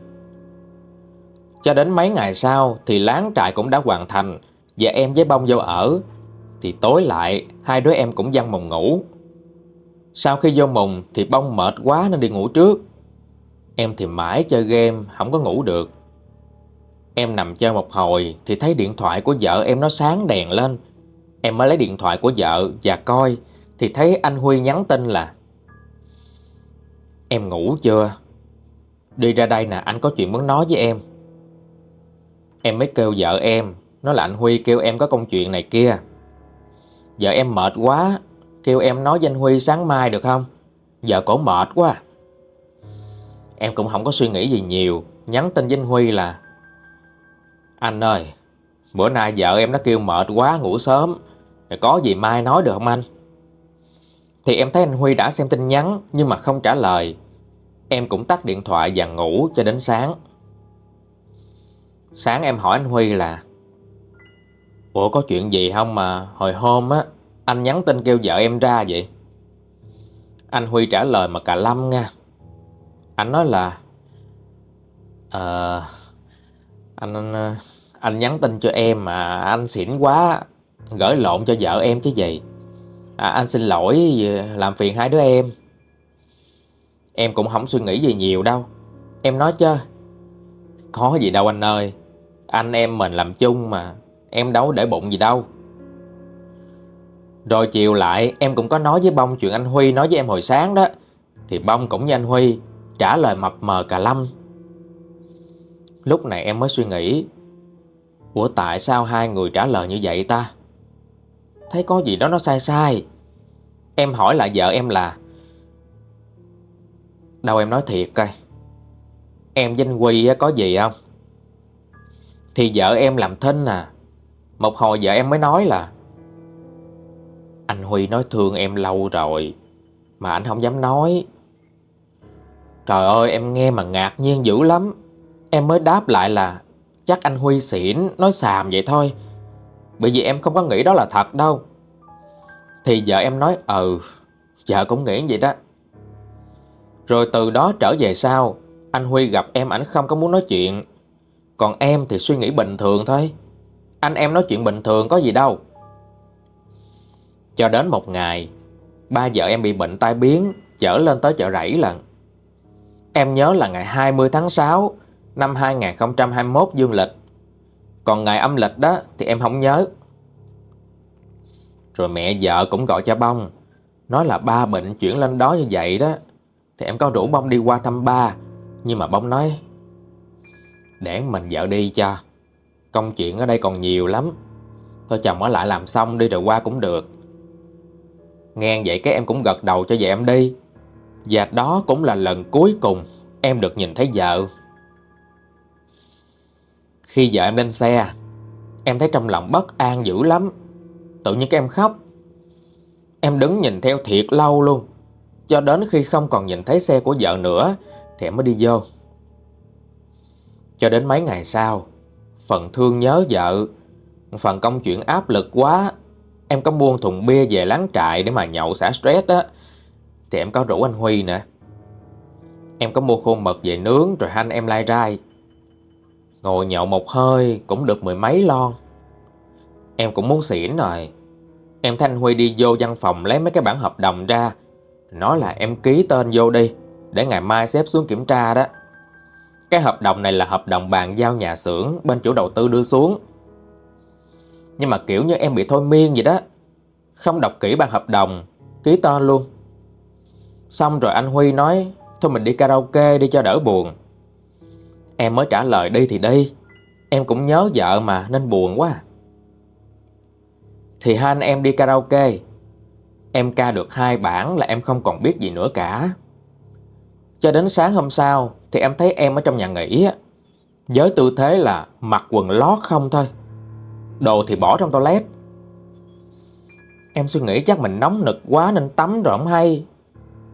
Cho đến mấy ngày sau Thì láng trại cũng đã hoàn thành Và em với bông vô ở. Thì tối lại, Hai đứa em cũng dăng mùng ngủ. Sau khi vô mùng Thì bông mệt quá nên đi ngủ trước. Em thì mãi chơi game, Không có ngủ được. Em nằm chơi một hồi Thì thấy điện thoại của vợ em nó sáng đèn lên. Em mới lấy điện thoại của vợ và coi Thì thấy anh Huy nhắn tin là Em ngủ chưa? Đi ra đây nè, anh có chuyện muốn nói với em Em mới kêu vợ em nó là anh Huy kêu em có công chuyện này kia Vợ em mệt quá Kêu em nói với anh Huy sáng mai được không? Vợ cổ mệt quá Em cũng không có suy nghĩ gì nhiều Nhắn tin với anh Huy là Anh ơi Bữa nay vợ em nó kêu mệt quá ngủ sớm có gì mai nói được không anh? Thì em thấy anh Huy đã xem tin nhắn, Nhưng mà không trả lời. Em cũng tắt điện thoại và ngủ cho đến sáng. Sáng em hỏi anh Huy là, Ủa, có chuyện gì không mà hồi hôm á, Anh nhắn tin kêu vợ em ra vậy? Anh Huy trả lời mà cả lâm nha. Anh nói là Ờ Anh anh nhắn tin cho em mà anh xỉn quá. Gửi lộn cho vợ em chứ gì. À, Anh xin lỗi làm phiền hai đứa em. Em cũng không suy nghĩ gì nhiều đâu. Em nói chứ Có gì đâu anh ơi. Anh em mình làm chung mà Em đâu để bụng gì đâu. Rồi chiều lại Em cũng có nói với Bông chuyện anh Huy nói với em hồi sáng đó. Thì Bông cũng như anh Huy Trả lời mập mờ cả lâm. Lúc này em mới suy nghĩ Ủa tại sao hai người trả lời như vậy ta? Thấy có gì đó nó sai sai. Em hỏi lại vợ em là, Đâu em nói thiệt coi, Em danh Huy có gì không? Thì vợ em làm thinh à Một hồi vợ em mới nói là, Anh Huy nói thương em lâu rồi, Mà anh không dám nói Trời ơi, em nghe mà ngạc nhiên dữ lắm Em mới đáp lại là, Chắc anh Huy xỉn, nói xàm vậy thôi bởi vì em không có nghĩ đó là thật đâu. Thì vợ em nói Ừ Vợ cũng nghĩ vậy đó. Rồi từ đó trở về sau, Anh Huy gặp em ảnh không có muốn nói chuyện. Còn em thì suy nghĩ bình thường thôi. Anh em nói chuyện bình thường có gì đâu. Cho đến một ngày, Ba vợ em bị bệnh tai biến, Chở lên tới chợ rẫy lần. Em nhớ là ngày 20 tháng 6 năm 2021 dương lịch. Còn ngày âm lịch đó thì em không nhớ. Rồi mẹ vợ cũng gọi cho Bông. Nói là ba bệnh chuyển lên đó như vậy đó. Thì em có rủ Bông đi qua thăm ba. Nhưng mà Bông nói, Để mình vợ đi cho. Công chuyện ở đây còn nhiều lắm. Thôi chồng ở lại làm xong đi rồi qua cũng được. Nghe vậy cái em cũng gật đầu cho vợ em đi. Và đó cũng là lần cuối cùng em được nhìn thấy vợ. Khi vợ em lên xe, Em thấy trong lòng bất an dữ lắm. Tự nhiên cái em khóc. Em đứng nhìn theo thiệt lâu luôn. Cho đến khi không còn nhìn thấy xe của vợ nữa, Thì em mới đi vô. Cho đến mấy ngày sau, Phần thương nhớ vợ, Phần công chuyện áp lực quá, Em có mua thùng bia về láng trại Để mà nhậu xả stress á, Thì em có rủ anh Huy nè Em có mua khô mật về nướng Rồi hanh em lai rai. Ngồi nhậu một hơi Cũng được mười mấy lon. Em cũng muốn xỉn rồi. Em Thanh Huy đi vô văn phòng lấy mấy cái bản hợp đồng ra. Nói là em ký tên vô đi, Để ngày mai xếp xuống kiểm tra đó. Cái hợp đồng này là hợp đồng bàn giao nhà xưởng Bên chủ đầu tư đưa xuống. Nhưng mà kiểu như em bị thôi miên vậy đó. Không đọc kỹ bản hợp đồng, Ký tên luôn. Xong rồi anh Huy nói, Thôi mình đi karaoke đi cho đỡ buồn. Em mới trả lời đi thì đi. Em cũng nhớ vợ mà, nên buồn quá à. thì hai anh em đi karaoke. Em ca được hai bản là em không còn biết gì nữa cả. Cho đến sáng hôm sau Thì em thấy em ở trong nhà nghỉ Với tư thế là mặc quần lót không thôi. Đồ thì bỏ trong toilet. Em suy nghĩ chắc mình nóng nực quá nên tắm rồi không hay.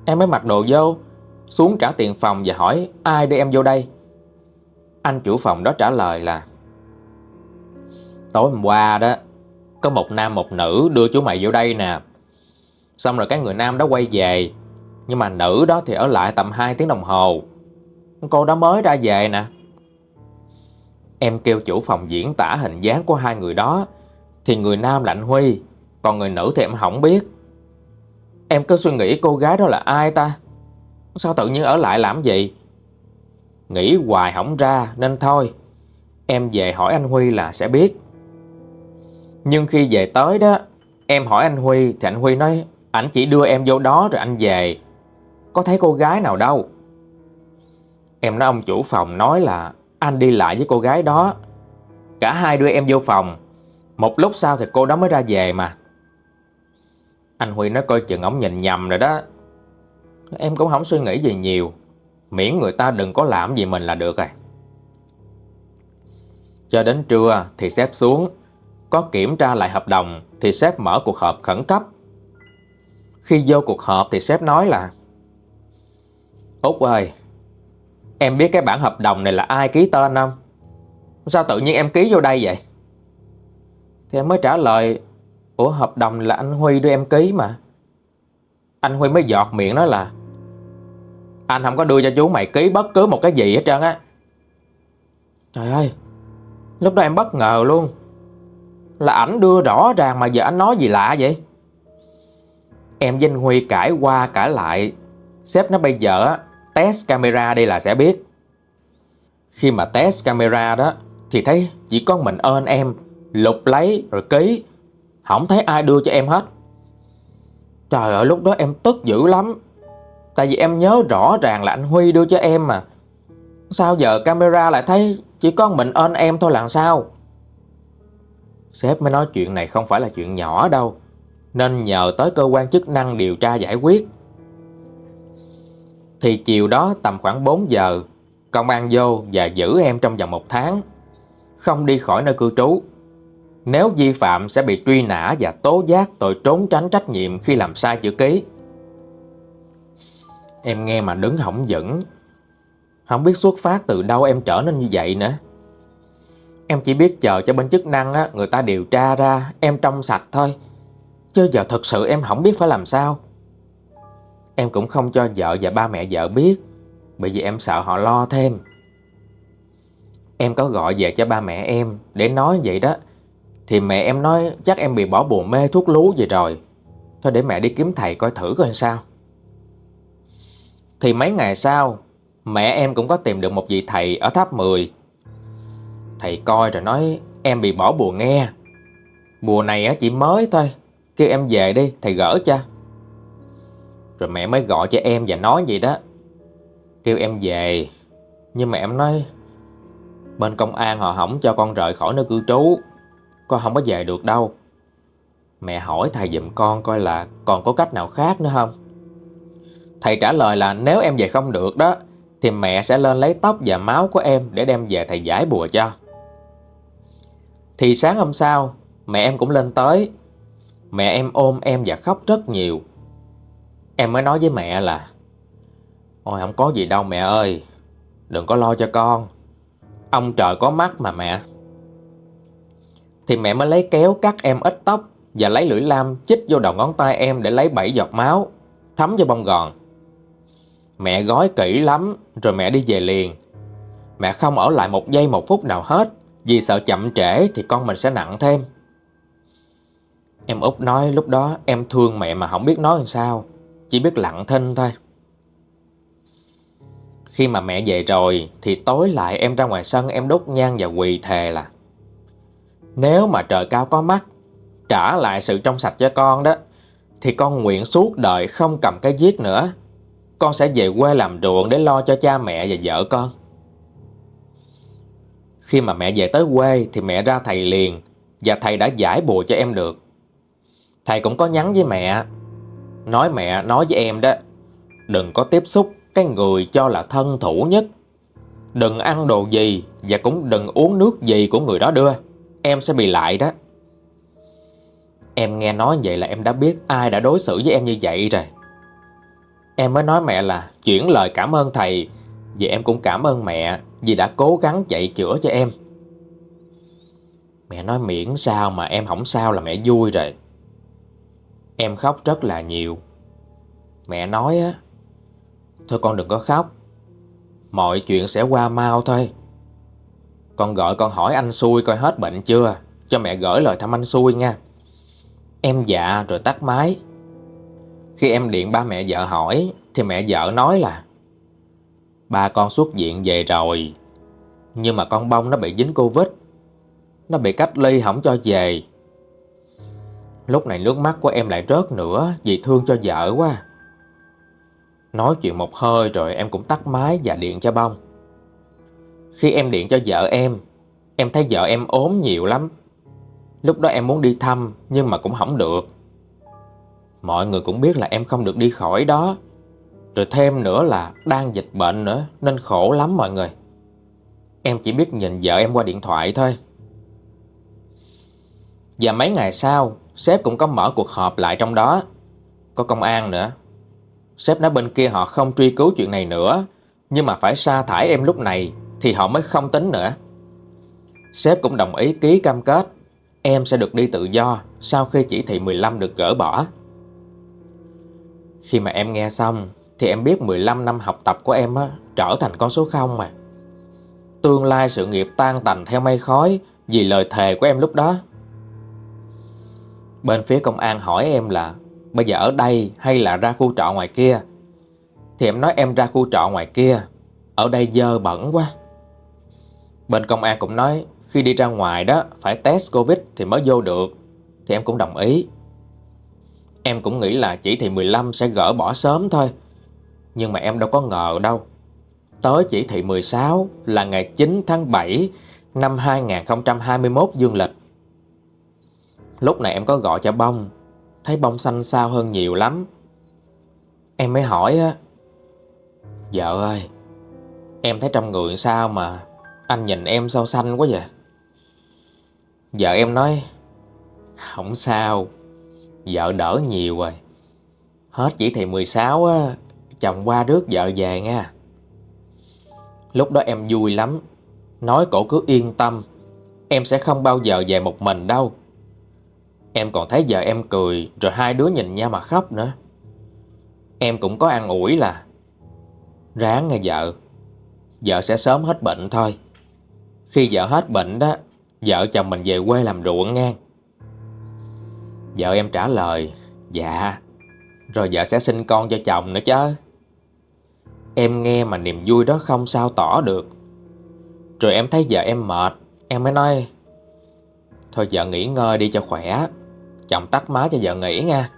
Em mới mặc đồ vô, Xuống trả tiền phòng và hỏi ai đưa em vô đây? Anh chủ phòng đó trả lời là, Tối hôm qua đó, có một nam một nữ đưa chú mày vô đây nè. Xong rồi cái người nam đó quay về, Nhưng mà nữ đó thì ở lại tầm 2 tiếng đồng hồ. Cô đó mới ra về nè. Em kêu chủ phòng diễn tả hình dáng của hai người đó, Thì người nam lạnh Huy, Còn người nữ thì em không biết. Em cứ suy nghĩ cô gái đó là ai ta? Sao tự nhiên ở lại làm gì? Nghĩ hoài hỏng ra, nên thôi. Em về hỏi anh Huy là sẽ biết. Nhưng khi về tới đó, Em hỏi anh Huy, Thì anh Huy nói anh chỉ đưa em vô đó rồi anh về. Có thấy cô gái nào đâu? Em nói, ông chủ phòng nói là Anh đi lại với cô gái đó. Cả hai đưa em vô phòng. Một lúc sau thì cô đó mới ra về mà. Anh Huy nói, coi chừng ổng nhìn nhầm rồi đó. Em cũng không suy nghĩ gì nhiều. Miễn người ta đừng có làm gì mình là được rồi Cho đến trưa thì xếp xuống có kiểm tra lại hợp đồng thì sếp mở cuộc họp khẩn cấp. Khi vô cuộc họp thì sếp nói là Út ơi, em biết cái bản hợp đồng này là ai ký tên không? Sao tự nhiên em ký vô đây vậy? Thì em mới trả lời Ủa hợp đồng là anh Huy đưa em ký mà Anh Huy mới giọt miệng nói là anh không có đưa cho chú mày ký bất cứ một cái gì hết trơn á. Trời ơi, Lúc đó em bất ngờ luôn. Là ảnh đưa rõ ràng mà giờ anh nói gì lạ vậy? Em Vinh Huy cãi qua cãi lại. Sếp nó bây giờ Test camera đây là sẽ biết. Khi mà test camera đó, Thì thấy chỉ có mình ơn em, Lục lấy rồi ký. Không thấy ai đưa cho em hết. Trời ơi, lúc đó em tức dữ lắm. Tại vì em nhớ rõ ràng là anh Huy đưa cho em mà. Sao giờ camera lại thấy Chỉ có mình ơn em thôi làm sao? Sếp mới nói chuyện này không phải là chuyện nhỏ đâu, Nên nhờ tới cơ quan chức năng điều tra giải quyết. Thì chiều đó tầm khoảng 4 giờ, Công an vô và giữ em trong vòng một tháng, Không đi khỏi nơi cư trú. Nếu vi phạm sẽ bị truy nã và tố giác tội trốn tránh trách nhiệm khi làm sai chữ ký. Em nghe mà đứng hỏng dẫn, Không biết xuất phát từ đâu em trở nên như vậy nữa Em chỉ biết chờ cho bên chức năng á, người ta điều tra ra em trong sạch thôi. Chứ giờ thật sự em không biết phải làm sao. Em cũng không cho vợ và ba mẹ vợ biết bởi vì em sợ họ lo thêm. Em có gọi về cho ba mẹ em để nói vậy đó. Thì mẹ em nói chắc em bị bỏ bùa mê thuốc lú vậy rồi. Thôi để mẹ đi kiếm thầy coi thử coi sao. Thì mấy ngày sau, mẹ em cũng có tìm được một vị thầy ở tháp 10 Thầy coi rồi nói em bị bỏ bùa nghe. Bùa này á chỉ mới thôi. Kêu em về đi thầy gỡ cho. Rồi mẹ mới gọi cho em và nói vậy đó. Kêu em về. Nhưng mà em nói Bên công an họ không cho con rời khỏi nơi cư trú. Con không có về được đâu. Mẹ hỏi thầy giùm con coi là còn có cách nào khác nữa không? Thầy trả lời là nếu em về không được đó, Thì mẹ sẽ lên lấy tóc và máu của em để đem về thầy giải bùa cho. Thì sáng hôm sau, Mẹ em cũng lên tới. Mẹ em ôm em và khóc rất nhiều. Em mới nói với mẹ là, Ôi, không có gì đâu mẹ ơi, Đừng có lo cho con. Ông trời có mắt mà mẹ. Thì mẹ mới lấy kéo cắt em ít tóc Và lấy lưỡi lam chích vô đầu ngón tay em Để lấy bảy giọt máu, Thấm vô bông gòn. Mẹ gói kỹ lắm, Rồi mẹ đi về liền. Mẹ không ở lại một giây một phút nào hết, Vì sợ chậm trễ thì con mình sẽ nặng thêm. Em Út nói lúc đó em thương mẹ mà không biết nói làm sao, Chỉ biết lặng thinh thôi. Khi mà mẹ về rồi Thì tối lại em ra ngoài sân em đốt nhang và quỳ thề là, Nếu mà trời cao có mắt, Trả lại sự trong sạch cho con đó, Thì con nguyện suốt đời không cầm cái giết nữa. Con sẽ về quê làm ruộng để lo cho cha mẹ và vợ con. Khi mà mẹ về tới quê thì mẹ ra thầy liền Và thầy đã giải bùa cho em được. Thầy cũng có nhắn với mẹ, Nói mẹ, nói với em đó, Đừng có tiếp xúc cái người cho là thân thủ nhất. Đừng ăn đồ gì Và cũng đừng uống nước gì của người đó đưa, Em sẽ bị lại đó. Em nghe nói vậy là em đã biết ai đã đối xử với em như vậy rồi. Em mới nói mẹ là chuyển lời cảm ơn thầy. Vì em cũng cảm ơn mẹ Vì đã cố gắng chạy chữa cho em. Mẹ nói miễn sao mà em không sao là mẹ vui rồi. Em khóc rất là nhiều. Mẹ nói á, Thôi con đừng có khóc. Mọi chuyện sẽ qua mau thôi. Con gọi con hỏi anh xui coi hết bệnh chưa? Cho mẹ gửi lời thăm anh xui nha. Em dạ rồi tắt máy. Khi em điện ba mẹ vợ hỏi, Thì mẹ vợ nói là, Ba con xuất viện về rồi, Nhưng mà con bông nó bị dính Covid, Nó bị cách ly không cho về. Lúc này nước mắt của em lại rớt nữa Vì thương cho vợ quá. Nói chuyện một hơi rồi em cũng tắt máy và điện cho bông. Khi em điện cho vợ em Em thấy vợ em ốm nhiều lắm. Lúc đó em muốn đi thăm Nhưng mà cũng không được. Mọi người cũng biết là em không được đi khỏi đó. Rồi thêm nữa là Đang dịch bệnh nữa, Nên khổ lắm mọi người. Em chỉ biết nhìn vợ em qua điện thoại thôi. Và mấy ngày sau, Sếp cũng có mở cuộc họp lại trong đó. Có công an nữa. Sếp nói bên kia họ không truy cứu chuyện này nữa, Nhưng mà phải sa thải em lúc này Thì họ mới không tính nữa. Sếp cũng đồng ý ký cam kết, Em sẽ được đi tự do Sau khi chỉ thị 15 được gỡ bỏ. Khi mà em nghe xong Thì em biết 15 năm học tập của em á, trở thành con số 0 mà. Tương lai sự nghiệp tan tành theo mây khói Vì lời thề của em lúc đó. Bên phía công an hỏi em là Bây giờ ở đây hay là ra khu trọ ngoài kia? Thì em nói em ra khu trọ ngoài kia Ở đây dơ bẩn quá. Bên công an cũng nói Khi đi ra ngoài đó Phải test Covid thì mới vô được. Thì em cũng đồng ý. Em cũng nghĩ là chỉ thị 15 sẽ gỡ bỏ sớm thôi. Nhưng mà em đâu có ngờ đâu. Tới chỉ thị 16 là ngày 9 tháng 7 năm 2021 dương lịch. Lúc này em có gọi cho bông. Thấy bông xanh sao hơn nhiều lắm. Em mới hỏi á. Vợ ơi, Em thấy trong người sao mà Anh nhìn em sao xanh quá vậy? Vợ em nói, Không sao. Vợ đỡ nhiều rồi. Hết chỉ thị 16 á, Chồng qua rước vợ về nha. Lúc đó em vui lắm. Nói cổ cứ yên tâm, Em sẽ không bao giờ về một mình đâu. Em còn thấy vợ em cười, Rồi hai đứa nhìn nhau mà khóc nữa. Em cũng có ăn ủi là, Ráng nghe vợ Vợ sẽ sớm hết bệnh thôi. Khi vợ hết bệnh đó, Vợ chồng mình về quê làm ruộng ngang. Vợ em trả lời Dạ Rồi vợ sẽ sinh con cho chồng nữa chứ. Em nghe mà niềm vui đó không sao tỏ được. Rồi em thấy vợ em mệt, Em mới nói, Thôi vợ nghỉ ngơi đi cho khỏe, Chồng tắt máy cho vợ nghỉ nha.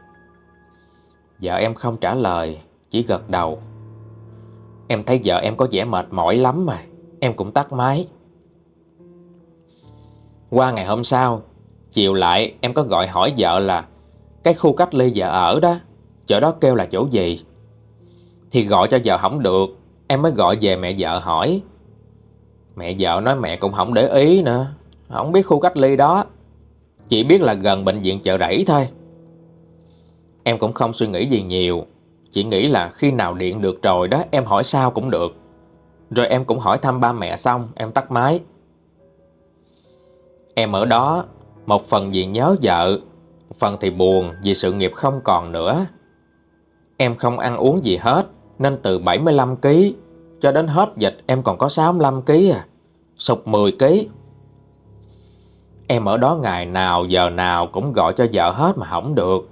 Vợ em không trả lời, Chỉ gật đầu. Em thấy vợ em có vẻ mệt mỏi lắm mà, Em cũng tắt máy. Qua ngày hôm sau Chiều lại, em có gọi hỏi vợ là, Cái khu cách ly vợ ở đó, Chỗ đó kêu là chỗ gì? Thì gọi cho vợ không được, Em mới gọi về mẹ vợ hỏi. Mẹ vợ nói mẹ cũng không để ý nữa Không biết khu cách ly đó, Chỉ biết là gần bệnh viện chợ rẫy thôi. Em cũng không suy nghĩ gì nhiều, Chỉ nghĩ là khi nào điện được rồi đó, Em hỏi sao cũng được. Rồi em cũng hỏi thăm ba mẹ xong, Em tắt máy. Em ở đó một phần vì nhớ vợ phần thì buồn vì sự nghiệp không còn nữa. Em không ăn uống gì hết Nên từ 75kg Cho đến hết dịch em còn có 65kg à. Sụt 10kg Em ở đó ngày nào giờ nào cũng gọi cho vợ hết mà không được.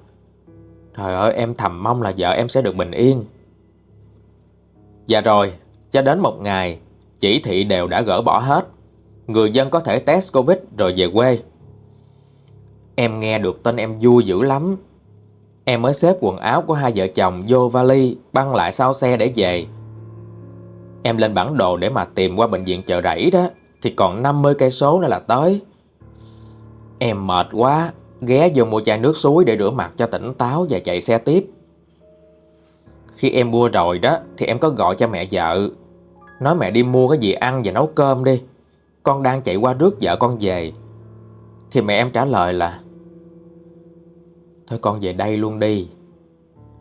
Trời ơi em thầm mong là vợ em sẽ được bình yên. Dạ rồi, cho đến một ngày Chỉ thị đều đã gỡ bỏ hết. Người dân có thể test Covid rồi về quê. Em nghe được tên em vui dữ lắm. Em mới xếp quần áo của hai vợ chồng vô vali, Băng lại sau xe để về. Em lên bản đồ để mà tìm qua bệnh viện chợ rẫy đó, Thì còn 50 cây số nữa là tới. Em mệt quá, Ghé vô mua chai nước suối để rửa mặt cho tỉnh táo và chạy xe tiếp. Khi em mua rồi đó, Thì em có gọi cho mẹ vợ. Nói mẹ đi mua cái gì ăn và nấu cơm đi. Con đang chạy qua rước vợ con về. Thì mẹ em trả lời là Thôi con về đây luôn đi.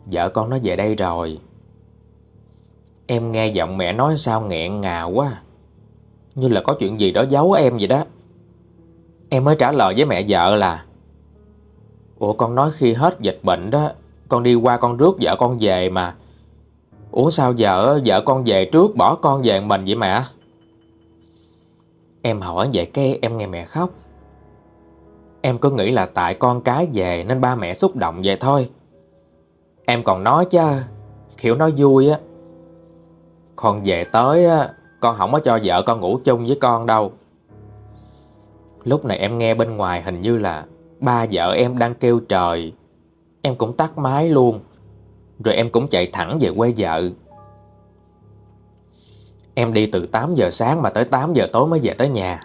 Vợ con nó về đây rồi. Em nghe giọng mẹ nói sao nghẹn ngào quá. Như là có chuyện gì đó giấu em vậy đó. Em mới trả lời với mẹ vợ là, Ủa, con nói khi hết dịch bệnh đó, Con đi qua con rước vợ con về mà. Ủa, sao vợ vợ con về trước bỏ con về mình vậy mẹ? Em hỏi vậy cái em nghe mẹ khóc. Em cứ nghĩ là tại con cái về nên ba mẹ xúc động vậy thôi. Em còn nói chứ Kiểu nói vui á. Con về tới á, Con không có cho vợ con ngủ chung với con đâu. Lúc này em nghe bên ngoài hình như là Ba vợ em đang kêu trời. Em cũng tắt máy luôn, Rồi em cũng chạy thẳng về quê vợ. Em đi từ 8 giờ sáng mà tới 8 giờ tối mới về tới nhà.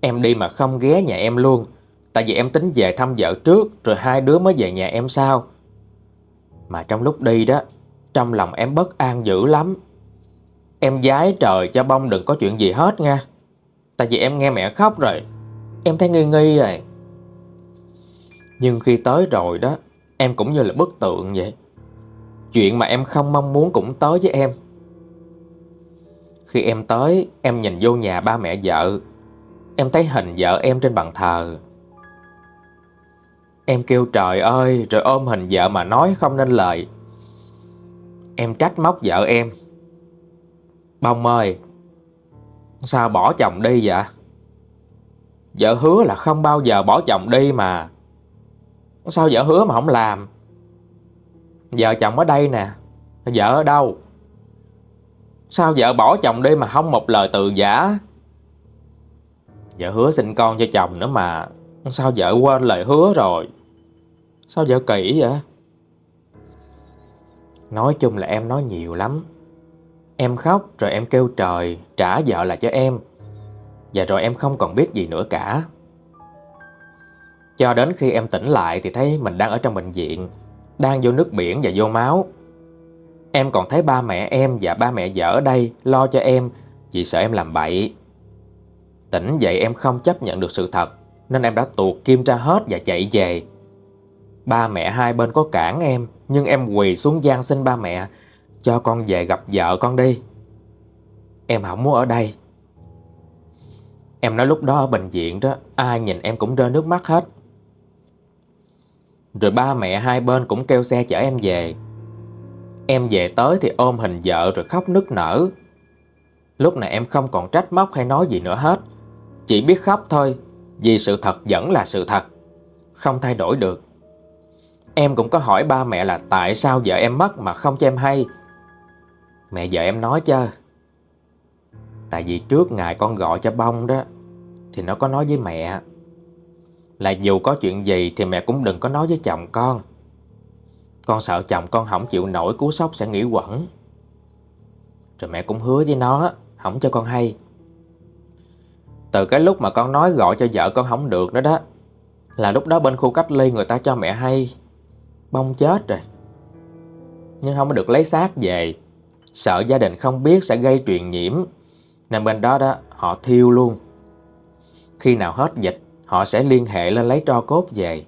Em đi mà không ghé nhà em luôn. Tại vì em tính về thăm vợ trước, Rồi hai đứa mới về nhà em sao Mà trong lúc đi đó, Trong lòng em bất an dữ lắm. Em giái trời cho bông đừng có chuyện gì hết nha. Tại vì em nghe mẹ khóc rồi. Em thấy nghi nghi rồi. Nhưng khi tới rồi đó, Em cũng như là bức tượng vậy. Chuyện mà em không mong muốn cũng tới với em. Khi em tới, Em nhìn vô nhà ba mẹ vợ. Em thấy hình vợ em trên bàn thờ. Em kêu, trời ơi Rồi ôm hình vợ mà nói không nên lời. Em trách móc vợ em. Bông ơi, Sao bỏ chồng đi vậy? Vợ hứa là không bao giờ bỏ chồng đi mà. Sao vợ hứa mà không làm? Vợ chồng ở đây nè, Vợ ở đâu? Sao vợ bỏ chồng đi mà không một lời từ giả? Vợ hứa sinh con cho chồng nữa mà. Sao vợ quên lời hứa rồi? Sao vợ kỹ vậy? Nói chung là em nói nhiều lắm. Em khóc rồi em kêu trời, trả vợ lại cho em. Và rồi em không còn biết gì nữa cả. Cho đến khi em tỉnh lại thì thấy mình đang ở trong bệnh viện, Đang vô nước biển và vô máu. Em còn thấy ba mẹ em và ba mẹ vợ ở đây lo cho em Chỉ sợ em làm bậy. Tỉnh dậy em không chấp nhận được sự thật, Nên em đã tuột kim ra hết và chạy về. Ba mẹ hai bên có cản em, Nhưng em quỳ xuống gian xin ba mẹ, Cho con về gặp vợ con đi. Em không muốn ở đây. Em nói lúc đó ở bệnh viện đó, Ai nhìn em cũng rơi nước mắt hết. Rồi ba mẹ hai bên cũng kêu xe chở em về. Em về tới thì ôm hình vợ rồi khóc nức nở. Lúc này em không còn trách móc hay nói gì nữa hết. Chỉ biết khóc thôi, Vì sự thật vẫn là sự thật. Không thay đổi được. Em cũng có hỏi ba mẹ là tại sao vợ em mất mà không cho em hay. Mẹ vợ em nói chứ. Tại vì trước ngày con gọi cho bông đó, Thì nó có nói với mẹ. Là dù có chuyện gì thì mẹ cũng đừng có nói với chồng con. Con sợ chồng con không chịu nổi cú sốc sẽ nghỉ quẩn. Rồi mẹ cũng hứa với nó, Không cho con hay. Từ cái lúc mà con nói gọi cho vợ con không được nữa đó, Là lúc đó bên khu cách ly người ta cho mẹ hay Bông chết rồi. Nhưng không được lấy xác về. Sợ gia đình không biết sẽ gây truyền nhiễm, Nên bên đó đó họ thiêu luôn. Khi nào hết dịch, Họ sẽ liên hệ lên lấy tro cốt về.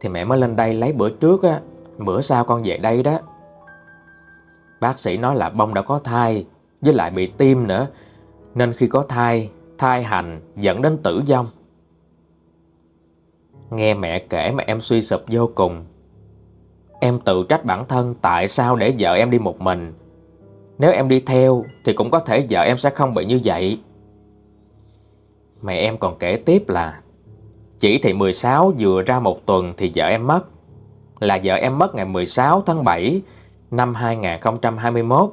Thì mẹ mới lên đây lấy bữa trước á, Bữa sau con về đây đó. Bác sĩ nói là bông đã có thai, Với lại bị tim nữa, Nên khi có thai Thai hành dẫn đến tử vong. Nghe mẹ kể mà em suy sụp vô cùng. Em tự trách bản thân Tại sao để vợ em đi một mình. Nếu em đi theo Thì cũng có thể vợ em sẽ không bị như vậy. Mẹ em còn kể tiếp là, Chỉ thị 16 vừa ra một tuần thì vợ em mất. Là vợ em mất ngày 16 tháng 7 năm 2021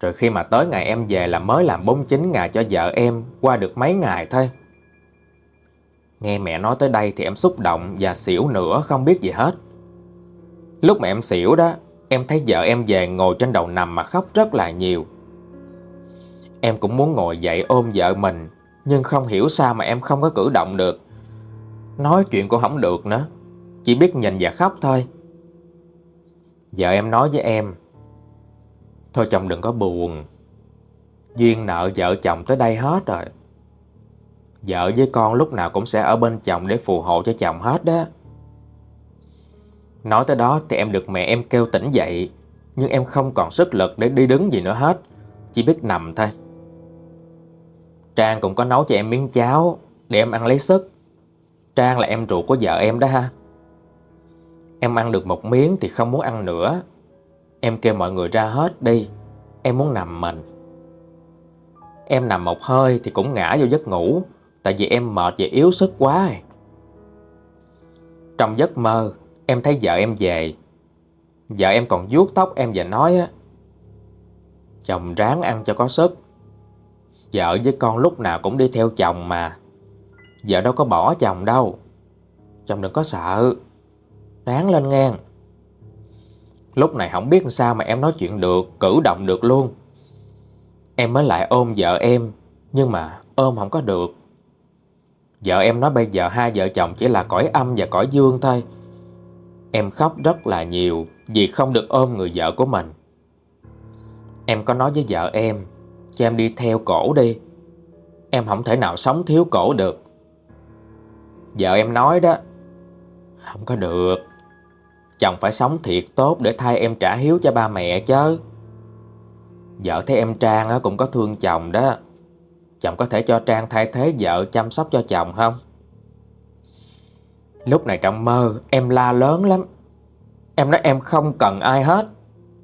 rồi khi mà tới ngày em về là mới làm 49 ngày cho vợ em, Qua được mấy ngày thôi. Nghe mẹ nói tới đây thì em xúc động và xỉu nữa, không biết gì hết. Lúc mà em xỉu đó, Em thấy vợ em về ngồi trên đầu nằm mà khóc rất là nhiều. Em cũng muốn ngồi dậy ôm vợ mình, Nhưng không hiểu sao mà em không có cử động được. Nói chuyện cũng không được nữa, Chỉ biết nhìn và khóc thôi. Vợ em nói với em Thôi chồng đừng có buồn. Duyên nợ vợ chồng tới đây hết rồi. Vợ với con lúc nào cũng sẽ ở bên chồng để phù hộ cho chồng hết đó. Nói tới đó thì em được mẹ em kêu tỉnh dậy, Nhưng em không còn sức lực để đi đứng gì nữa hết, Chỉ biết nằm thôi. Trang cũng có nấu cho em miếng cháo Để em ăn lấy sức. Trang là em ruột của vợ em đó ha. Em ăn được một miếng thì không muốn ăn nữa. Em kêu mọi người ra hết đi. Em muốn nằm mình Em nằm một hơi thì cũng ngã vô giấc ngủ, Tại vì em mệt và yếu sức quá. Trong giấc mơ, Em thấy vợ em về. Vợ em còn vuốt tóc em và nói á, Chồng ráng ăn cho có sức. Vợ với con lúc nào cũng đi theo chồng mà. Vợ đâu có bỏ chồng đâu. Chồng đừng có sợ. Ráng lên ngang. Lúc này không biết sao mà em nói chuyện được, Cử động được luôn. Em mới lại ôm vợ em, Nhưng mà ôm không có được. Vợ em nói bây giờ hai vợ chồng chỉ là cõi âm và cõi dương thôi. Em khóc rất là nhiều Vì không được ôm người vợ của mình. Em có nói với vợ em, Cho em đi theo cổ đi. Em không thể nào sống thiếu cổ được. Vợ em nói đó, Không có được. Chồng phải sống thiệt tốt để thay em trả hiếu cho ba mẹ chứ. Vợ thấy em Trang cũng có thương chồng đó. Chồng có thể cho Trang thay thế vợ chăm sóc cho chồng không? Lúc này trong mơ, em la lớn lắm. Em nói em không cần ai hết,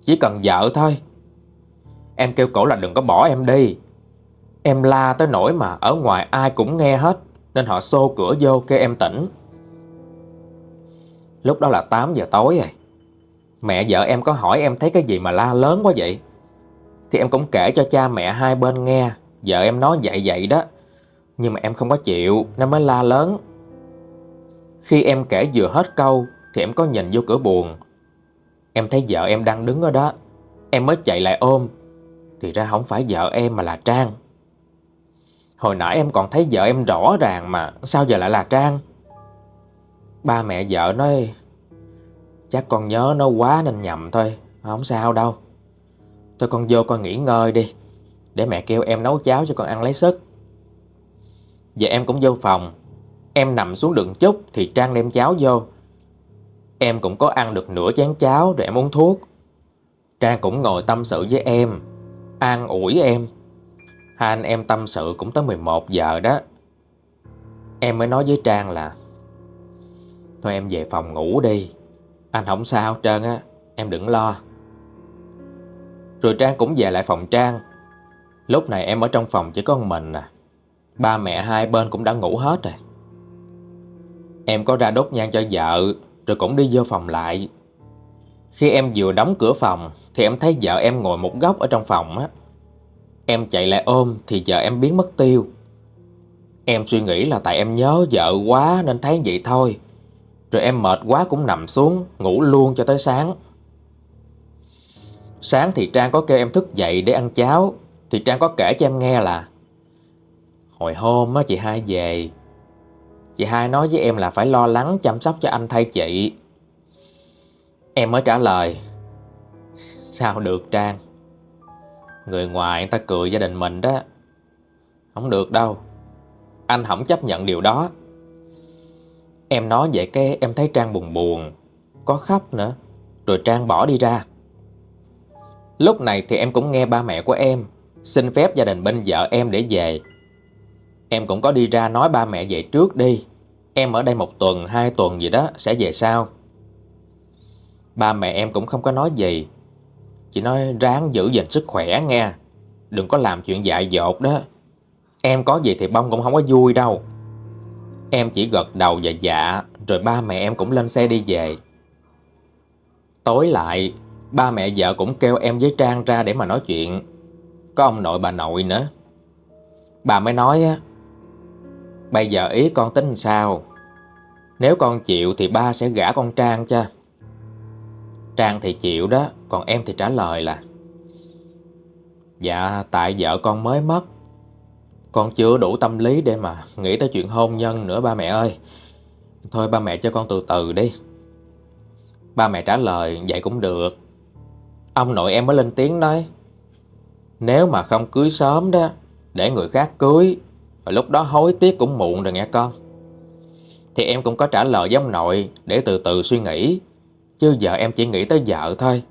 Chỉ cần vợ thôi. Em kêu cổ là đừng có bỏ em đi. Em la tới nỗi mà ở ngoài ai cũng nghe hết, Nên họ xô cửa vô kêu em tỉnh. Lúc đó là 8 giờ tối rồi. Mẹ vợ em có hỏi em thấy cái gì mà la lớn quá vậy? Thì em cũng kể cho cha mẹ hai bên nghe. Vợ em nói vậy vậy đó. Nhưng mà em không có chịu Nên mới la lớn. Khi em kể vừa hết câu, Thì em có nhìn vô cửa buồn Em thấy vợ em đang đứng ở đó. Em mới chạy lại ôm. Thì ra không phải vợ em mà là Trang. Hồi nãy em còn thấy vợ em rõ ràng mà, Sao giờ lại là Trang? Ba mẹ vợ nói, Chắc con nhớ nó quá nên nhầm thôi, Không sao đâu. Thôi con vô con nghỉ ngơi đi, Để mẹ kêu em nấu cháo cho con ăn lấy sức. Và em cũng vô phòng. Em nằm xuống đường chút Thì Trang đem cháo vô. Em cũng có ăn được nửa chén cháo Rồi em uống thuốc. Trang cũng ngồi tâm sự với em, An ủi em. Hai anh em tâm sự cũng tới 11 giờ đó. Em mới nói với Trang là Thôi em về phòng ngủ đi. Anh không sao trơn á, Em đừng lo. Rồi Trang cũng về lại phòng Trang. Lúc này em ở trong phòng chỉ có mình à. Ba mẹ hai bên cũng đã ngủ hết rồi. Em có ra đốt nhang cho vợ, Rồi cũng đi vô phòng lại. Khi em vừa đóng cửa phòng, Thì em thấy vợ em ngồi một góc ở trong phòng á. Em chạy lại ôm Thì vợ em biến mất tiêu. Em suy nghĩ là tại em nhớ vợ quá Nên thấy vậy thôi. Rồi em mệt quá cũng nằm xuống, Ngủ luôn cho tới sáng. Sáng thì Trang có kêu em thức dậy để ăn cháo. Thì Trang có kể cho em nghe là, Hồi hôm á, chị hai về, Chị hai nói với em là phải lo lắng chăm sóc cho anh thay chị. Em mới trả lời, Sao được, Trang? Người ngoài người ta cười gia đình mình đó. Không được đâu. Anh không chấp nhận điều đó. Em nói vậy cái em thấy Trang buồn buồn Có khóc nữa Rồi Trang bỏ đi ra. Lúc này thì em cũng nghe ba mẹ của em Xin phép gia đình bên vợ em để về. Em cũng có đi ra nói ba mẹ về trước đi. Em ở đây một tuần, hai tuần gì đó Sẽ về sau. Ba mẹ em cũng không có nói gì Chỉ nói ráng giữ gìn sức khỏe nghe Đừng có làm chuyện dại dột đó. Em có gì thì bông cũng không có vui đâu. Em chỉ gật đầu và dạ Rồi ba mẹ em cũng lên xe đi về. Tối lại, Ba mẹ vợ cũng kêu em với Trang ra để mà nói chuyện. Có ông nội bà nội nữa. Bà mới nói á, Bây giờ ý con tính sao? Nếu con chịu thì ba sẽ gả con Trang cho. Trang thì chịu đó, Còn em thì trả lời là Dạ tại vợ con mới mất con chưa đủ tâm lý để mà nghĩ tới chuyện hôn nhân nữa, ba mẹ ơi. Thôi ba mẹ cho con từ từ đi. Ba mẹ trả lời, vậy cũng được. Ông nội em mới lên tiếng nói, Nếu mà không cưới sớm đó, Để người khác cưới Rồi lúc đó hối tiếc cũng muộn rồi nghe con Thì em cũng có trả lời với ông nội, Để từ từ suy nghĩ, Chứ giờ em chỉ nghĩ tới vợ thôi.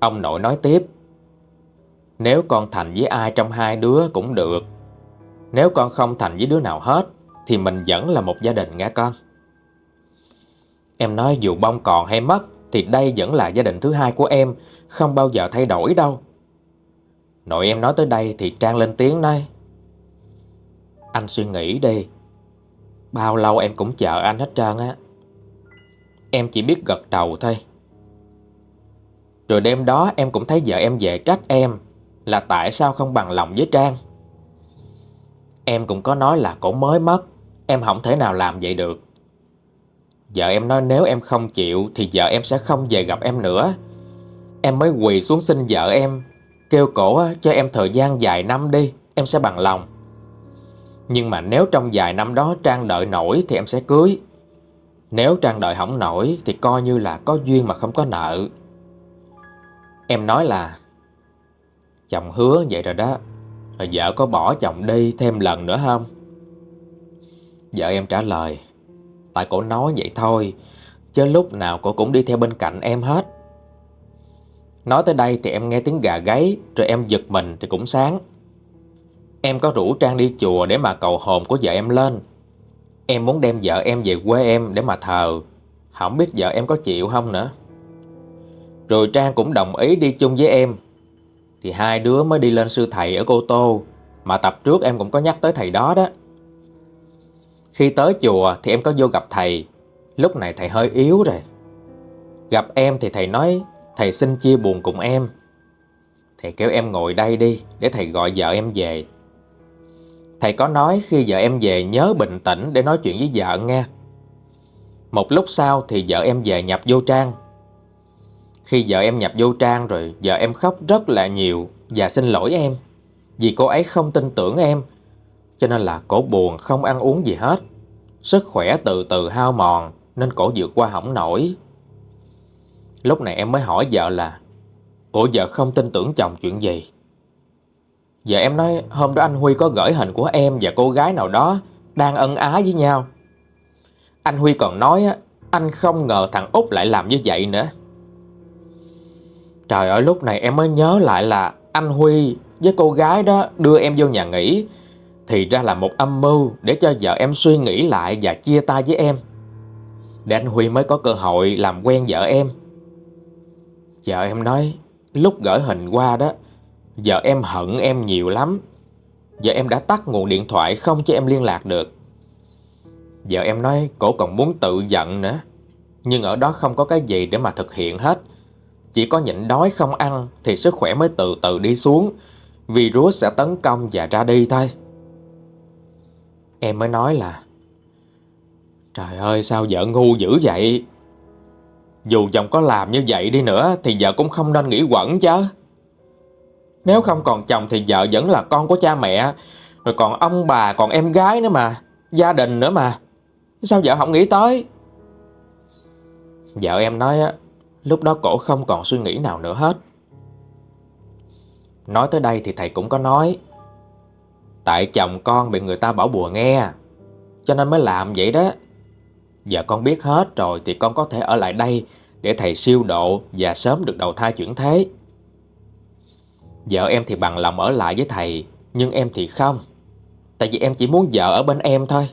Ông nội nói tiếp nếu con thành với ai trong hai đứa cũng được. Nếu con không thành với đứa nào hết, Thì mình vẫn là một gia đình nghe con. Em nói dù bông còn hay mất, Thì đây vẫn là gia đình thứ hai của em, Không bao giờ thay đổi đâu. Nội em nói tới đây thì Trang lên tiếng nói, Anh suy nghĩ đi. Bao lâu em cũng chờ anh hết trơn á. Em chỉ biết gật đầu thôi. Rồi đêm đó em cũng thấy vợ em về trách em. Là tại sao không bằng lòng với Trang? Em cũng có nói là cổ mới mất, Em không thể nào làm vậy được. Vợ em nói nếu em không chịu Thì vợ em sẽ không về gặp em nữa. Em mới quỳ xuống xin vợ em, Kêu cổ cho em thời gian dài năm đi, Em sẽ bằng lòng. Nhưng mà nếu trong vài năm đó Trang đợi nổi Thì em sẽ cưới. Nếu Trang đợi không nổi Thì coi như là có duyên mà không có nợ. Em nói là Chồng hứa vậy rồi đó. Rồi vợ có bỏ chồng đi thêm lần nữa không? Vợ em trả lời, Tại cổ nói vậy thôi, Chứ lúc nào cổ cũng đi theo bên cạnh em hết. Nói tới đây thì em nghe tiếng gà gáy, Rồi em giật mình thì cũng sáng. Em có rủ Trang đi chùa để mà cầu hồn của vợ em lên. Em muốn đem vợ em về quê em để mà thờ. Không biết vợ em có chịu không nữa. Rồi Trang cũng đồng ý đi chung với em. Thì hai đứa mới đi lên sư thầy ở Cô Tô, Mà tập trước em cũng có nhắc tới thầy đó đó. Khi tới chùa thì em có vô gặp thầy. Lúc này thầy hơi yếu rồi. Gặp em thì thầy nói, Thầy xin chia buồn cùng em. Thầy kêu em ngồi đây đi, Để thầy gọi vợ em về. Thầy có nói khi vợ em về nhớ bình tĩnh để nói chuyện với vợ nghe. Một lúc sau thì vợ em về nhập vô trang. Khi vợ em nhập vô trang rồi vợ em khóc rất là nhiều và xin lỗi em. Vì cô ấy không tin tưởng em cho nên là cổ buồn, không ăn uống gì hết. Sức khỏe từ từ hao mòn, nên cổ vượt qua hỏng nổi. Lúc này em mới hỏi vợ là, Ủa, vợ không tin tưởng chồng chuyện gì? vợ em nói, hôm đó anh Huy có gửi hình của em và cô gái nào đó đang ân ái với nhau. Anh Huy còn nói anh không ngờ thằng Út lại làm như vậy nữa. Trời ơi, lúc này em mới nhớ lại là anh Huy với cô gái đó đưa em vô nhà nghỉ thì ra là một âm mưu để cho vợ em suy nghĩ lại và chia tay với em. Để anh Huy mới có cơ hội làm quen vợ em. Vợ em nói, lúc gửi hình qua đó, vợ em hận em nhiều lắm vợ em đã tắt nguồn điện thoại không cho em liên lạc được vợ em nói, cổ còn muốn tự giận nữa, Nhưng ở đó không có cái gì để mà thực hiện hết chỉ có nhịn đói không ăn Thì sức khỏe mới từ từ đi xuống. Virus sẽ tấn công và ra đi thôi. Em mới nói là, Trời ơi, sao vợ ngu dữ vậy? Dù chồng có làm như vậy đi nữa Thì vợ cũng không nên nghĩ quẩn chứ. Nếu không còn chồng thì vợ vẫn là con của cha mẹ, Rồi còn ông bà, còn em gái nữa mà, Gia đình nữa mà. Sao vợ không nghĩ tới? Vợ em nói Lúc đó cổ không còn suy nghĩ nào nữa hết. Nói tới đây thì thầy cũng có nói, Tại chồng con bị người ta bảo bùa nghe, Cho nên mới làm vậy đó. Giờ con biết hết rồi Thì con có thể ở lại đây Để thầy siêu độ Và sớm được đầu thai chuyển thế. Vợ em thì bằng lòng ở lại với thầy, Nhưng em thì không. Tại vì em chỉ muốn vợ ở bên em thôi.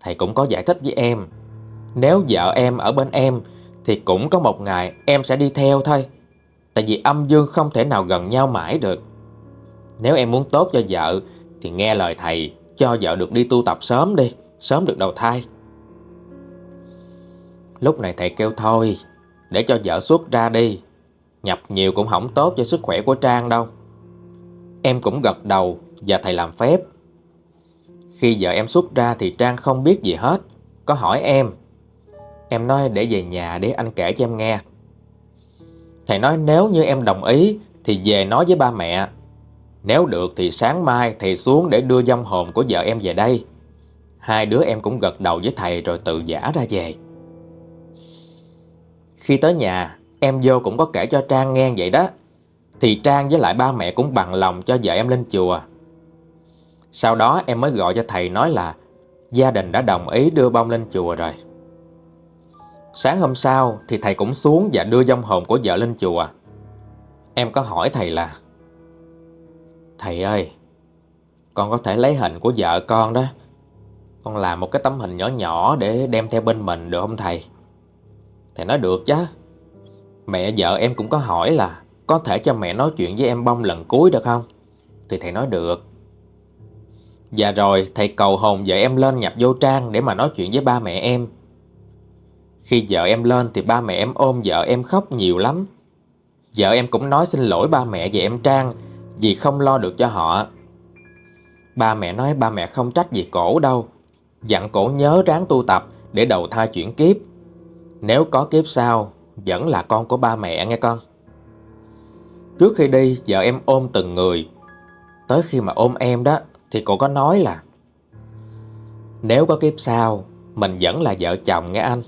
Thầy cũng có giải thích với em, Nếu vợ em ở bên em thì cũng có một ngày em sẽ đi theo thôi. Tại vì âm dương không thể nào gần nhau mãi được. Nếu em muốn tốt cho vợ, Thì nghe lời thầy, Cho vợ được đi tu tập sớm đi, Sớm được đầu thai. Lúc này thầy kêu thôi, Để cho vợ xuất ra đi. Nhập nhiều cũng không tốt cho sức khỏe của Trang đâu. Em cũng gật đầu Và thầy làm phép. Khi vợ em xuất ra thì Trang không biết gì hết, Có hỏi em Em nói để về nhà để anh kể cho em nghe. Thầy nói nếu như em đồng ý Thì về nói với ba mẹ. Nếu được thì sáng mai thầy xuống để đưa dông hồn của vợ em về đây. Hai đứa em cũng gật đầu với thầy rồi tự giả ra về. Khi tới nhà, Em vô cũng có kể cho Trang nghe vậy đó. Thì Trang với lại ba mẹ cũng bằng lòng cho vợ em lên chùa. Sau đó em mới gọi cho thầy nói là Gia đình đã đồng ý đưa bông lên chùa rồi. Sáng hôm sau thì thầy cũng xuống và đưa dông hồn của vợ lên chùa. Em có hỏi thầy là, Thầy ơi, Con có thể lấy hình của vợ con đó, Con làm một cái tấm hình nhỏ nhỏ để đem theo bên mình được không thầy? Thầy nói, được chứ. Mẹ vợ em cũng có hỏi là, Có thể cho mẹ nói chuyện với em bông lần cuối được không? Thì thầy nói, được. Và rồi thầy cầu hồn vợ em lên nhập vô trang Để mà nói chuyện với ba mẹ em. Khi vợ em lên thì ba mẹ em ôm vợ em khóc nhiều lắm Vợ em cũng nói xin lỗi ba mẹ và em Trang Vì không lo được cho họ Ba mẹ nói ba mẹ không trách gì cổ đâu Dặn cổ nhớ ráng tu tập Để đầu thai chuyển kiếp Nếu có kiếp sau vẫn là con của ba mẹ nghe con. Trước khi đi, vợ em ôm từng người. Tới khi mà ôm em đó, thì cô có nói là Nếu có kiếp sau, mình vẫn là vợ chồng nghe anh.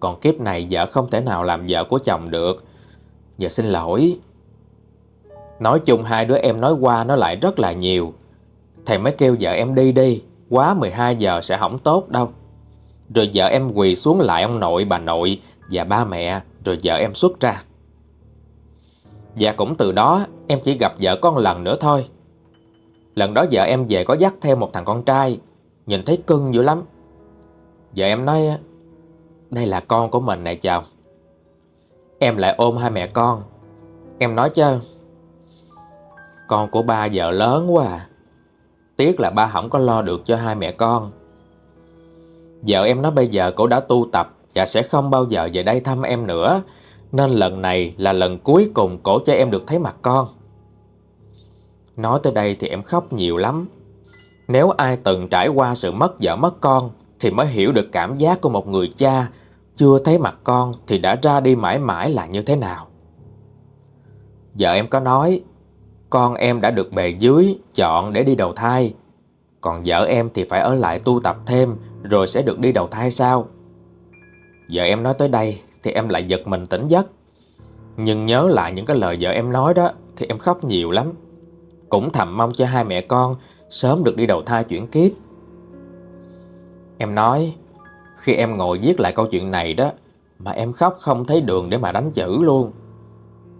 Còn kiếp này vợ không thể nào làm vợ của chồng được. Giờ xin lỗi. Nói chung hai đứa em nói qua nó lại rất là nhiều. Thầy mới kêu vợ em đi đi, quá 12 giờ sẽ không tốt đâu. Rồi vợ em quỳ xuống lại ông nội bà nội và ba mẹ rồi vợ em xuất ra. Và cũng từ đó em chỉ gặp vợ con lần nữa thôi. Lần đó vợ em về có dắt theo một thằng con trai, nhìn thấy cưng dữ lắm. Vợ em nói, đây là con của mình này chồng. Em lại ôm hai mẹ con. Em nói chứ, con của ba vợ lớn quá à. Tiếc là ba không có lo được cho hai mẹ con. Vợ em nói bây giờ cổ đã tu tập và sẽ không bao giờ về đây thăm em nữa. Nên lần này là lần cuối cùng cổ cho em được thấy mặt con. Nói tới đây thì em khóc nhiều lắm. Nếu ai từng trải qua sự mất vợ mất con thì mới hiểu được cảm giác của một người cha chưa thấy mặt con thì đã ra đi mãi mãi là như thế nào. Vợ em có nói, con em đã được bề dưới, chọn để đi đầu thai. Còn vợ em thì phải ở lại tu tập thêm, rồi sẽ được đi đầu thai sao? Vợ em nói tới đây thì em lại giật mình tỉnh giấc. Nhưng nhớ lại những cái lời vợ em nói đó thì em khóc nhiều lắm. Cũng thầm mong cho hai mẹ con sớm được đi đầu thai chuyển kiếp. Em nói, khi em ngồi viết lại câu chuyện này đó, mà em khóc không thấy đường để mà đánh chữ luôn.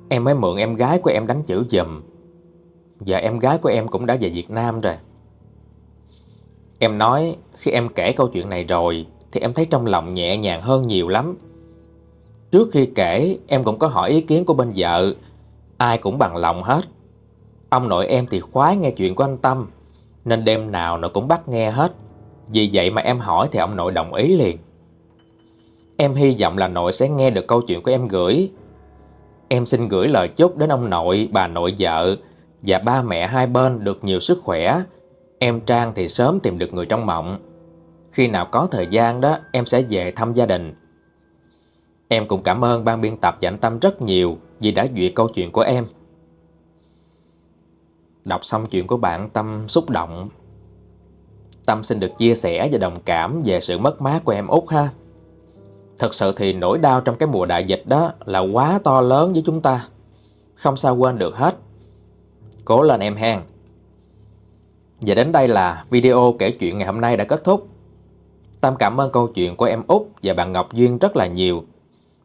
Em mới mượn em gái của em đánh chữ giùm. giờ em gái của em cũng đã về Việt Nam rồi. Em nói, khi em kể câu chuyện này rồi, thì em thấy trong lòng nhẹ nhàng hơn nhiều lắm. Trước khi kể, em cũng có hỏi ý kiến của bên vợ. Ai cũng bằng lòng hết. Ông nội em thì khoái nghe chuyện của anh Tâm, nên đêm nào nó cũng bắt nghe hết. Vì vậy mà em hỏi thì ông nội đồng ý liền. Em hy vọng là nội sẽ nghe được câu chuyện của em gửi. Em xin gửi lời chúc đến ông nội, bà nội vợ và ba mẹ hai bên được nhiều sức khỏe. Em Trang thì sớm tìm được người trong mộng. Khi nào có thời gian đó em sẽ về thăm gia đình. Em cũng cảm ơn ban biên tập và anh Tâm rất nhiều vì đã duyệt câu chuyện của em. Đọc xong chuyện của bạn Tâm xúc động. Tâm xin được chia sẻ và đồng cảm về sự mất mát của em út ha. Thật sự thì nỗi đau trong cái mùa đại dịch đó là quá to lớn với chúng ta. Không sao quên được hết. Cố lên em hen. Và đến đây là video kể chuyện ngày hôm nay đã kết thúc. Tâm cảm ơn câu chuyện của em Út và bạn Ngọc Duyên rất là nhiều.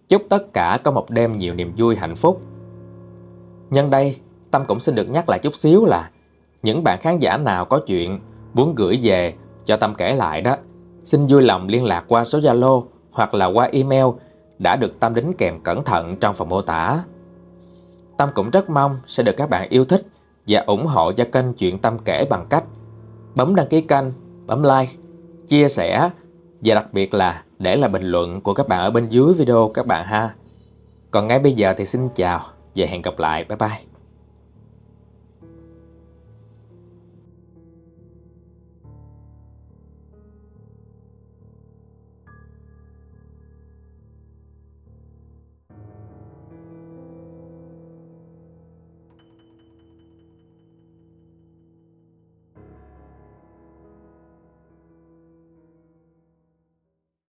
Chúc tất cả có một đêm nhiều niềm vui hạnh phúc. Nhân đây, Tâm cũng xin được nhắc lại chút xíu là những bạn khán giả nào có chuyện muốn gửi về cho Tâm kể lại đó, xin vui lòng liên lạc qua số Zalo hoặc là qua email đã được Tâm đính kèm cẩn thận trong phần mô tả. Tâm cũng rất mong sẽ được các bạn yêu thích và ủng hộ cho kênh Chuyện Tâm kể bằng cách bấm đăng ký kênh, bấm like, chia sẻ và đặc biệt là để lại bình luận của các bạn ở bên dưới video các bạn ha. Còn ngay bây giờ thì xin chào và hẹn gặp lại. Bye bye.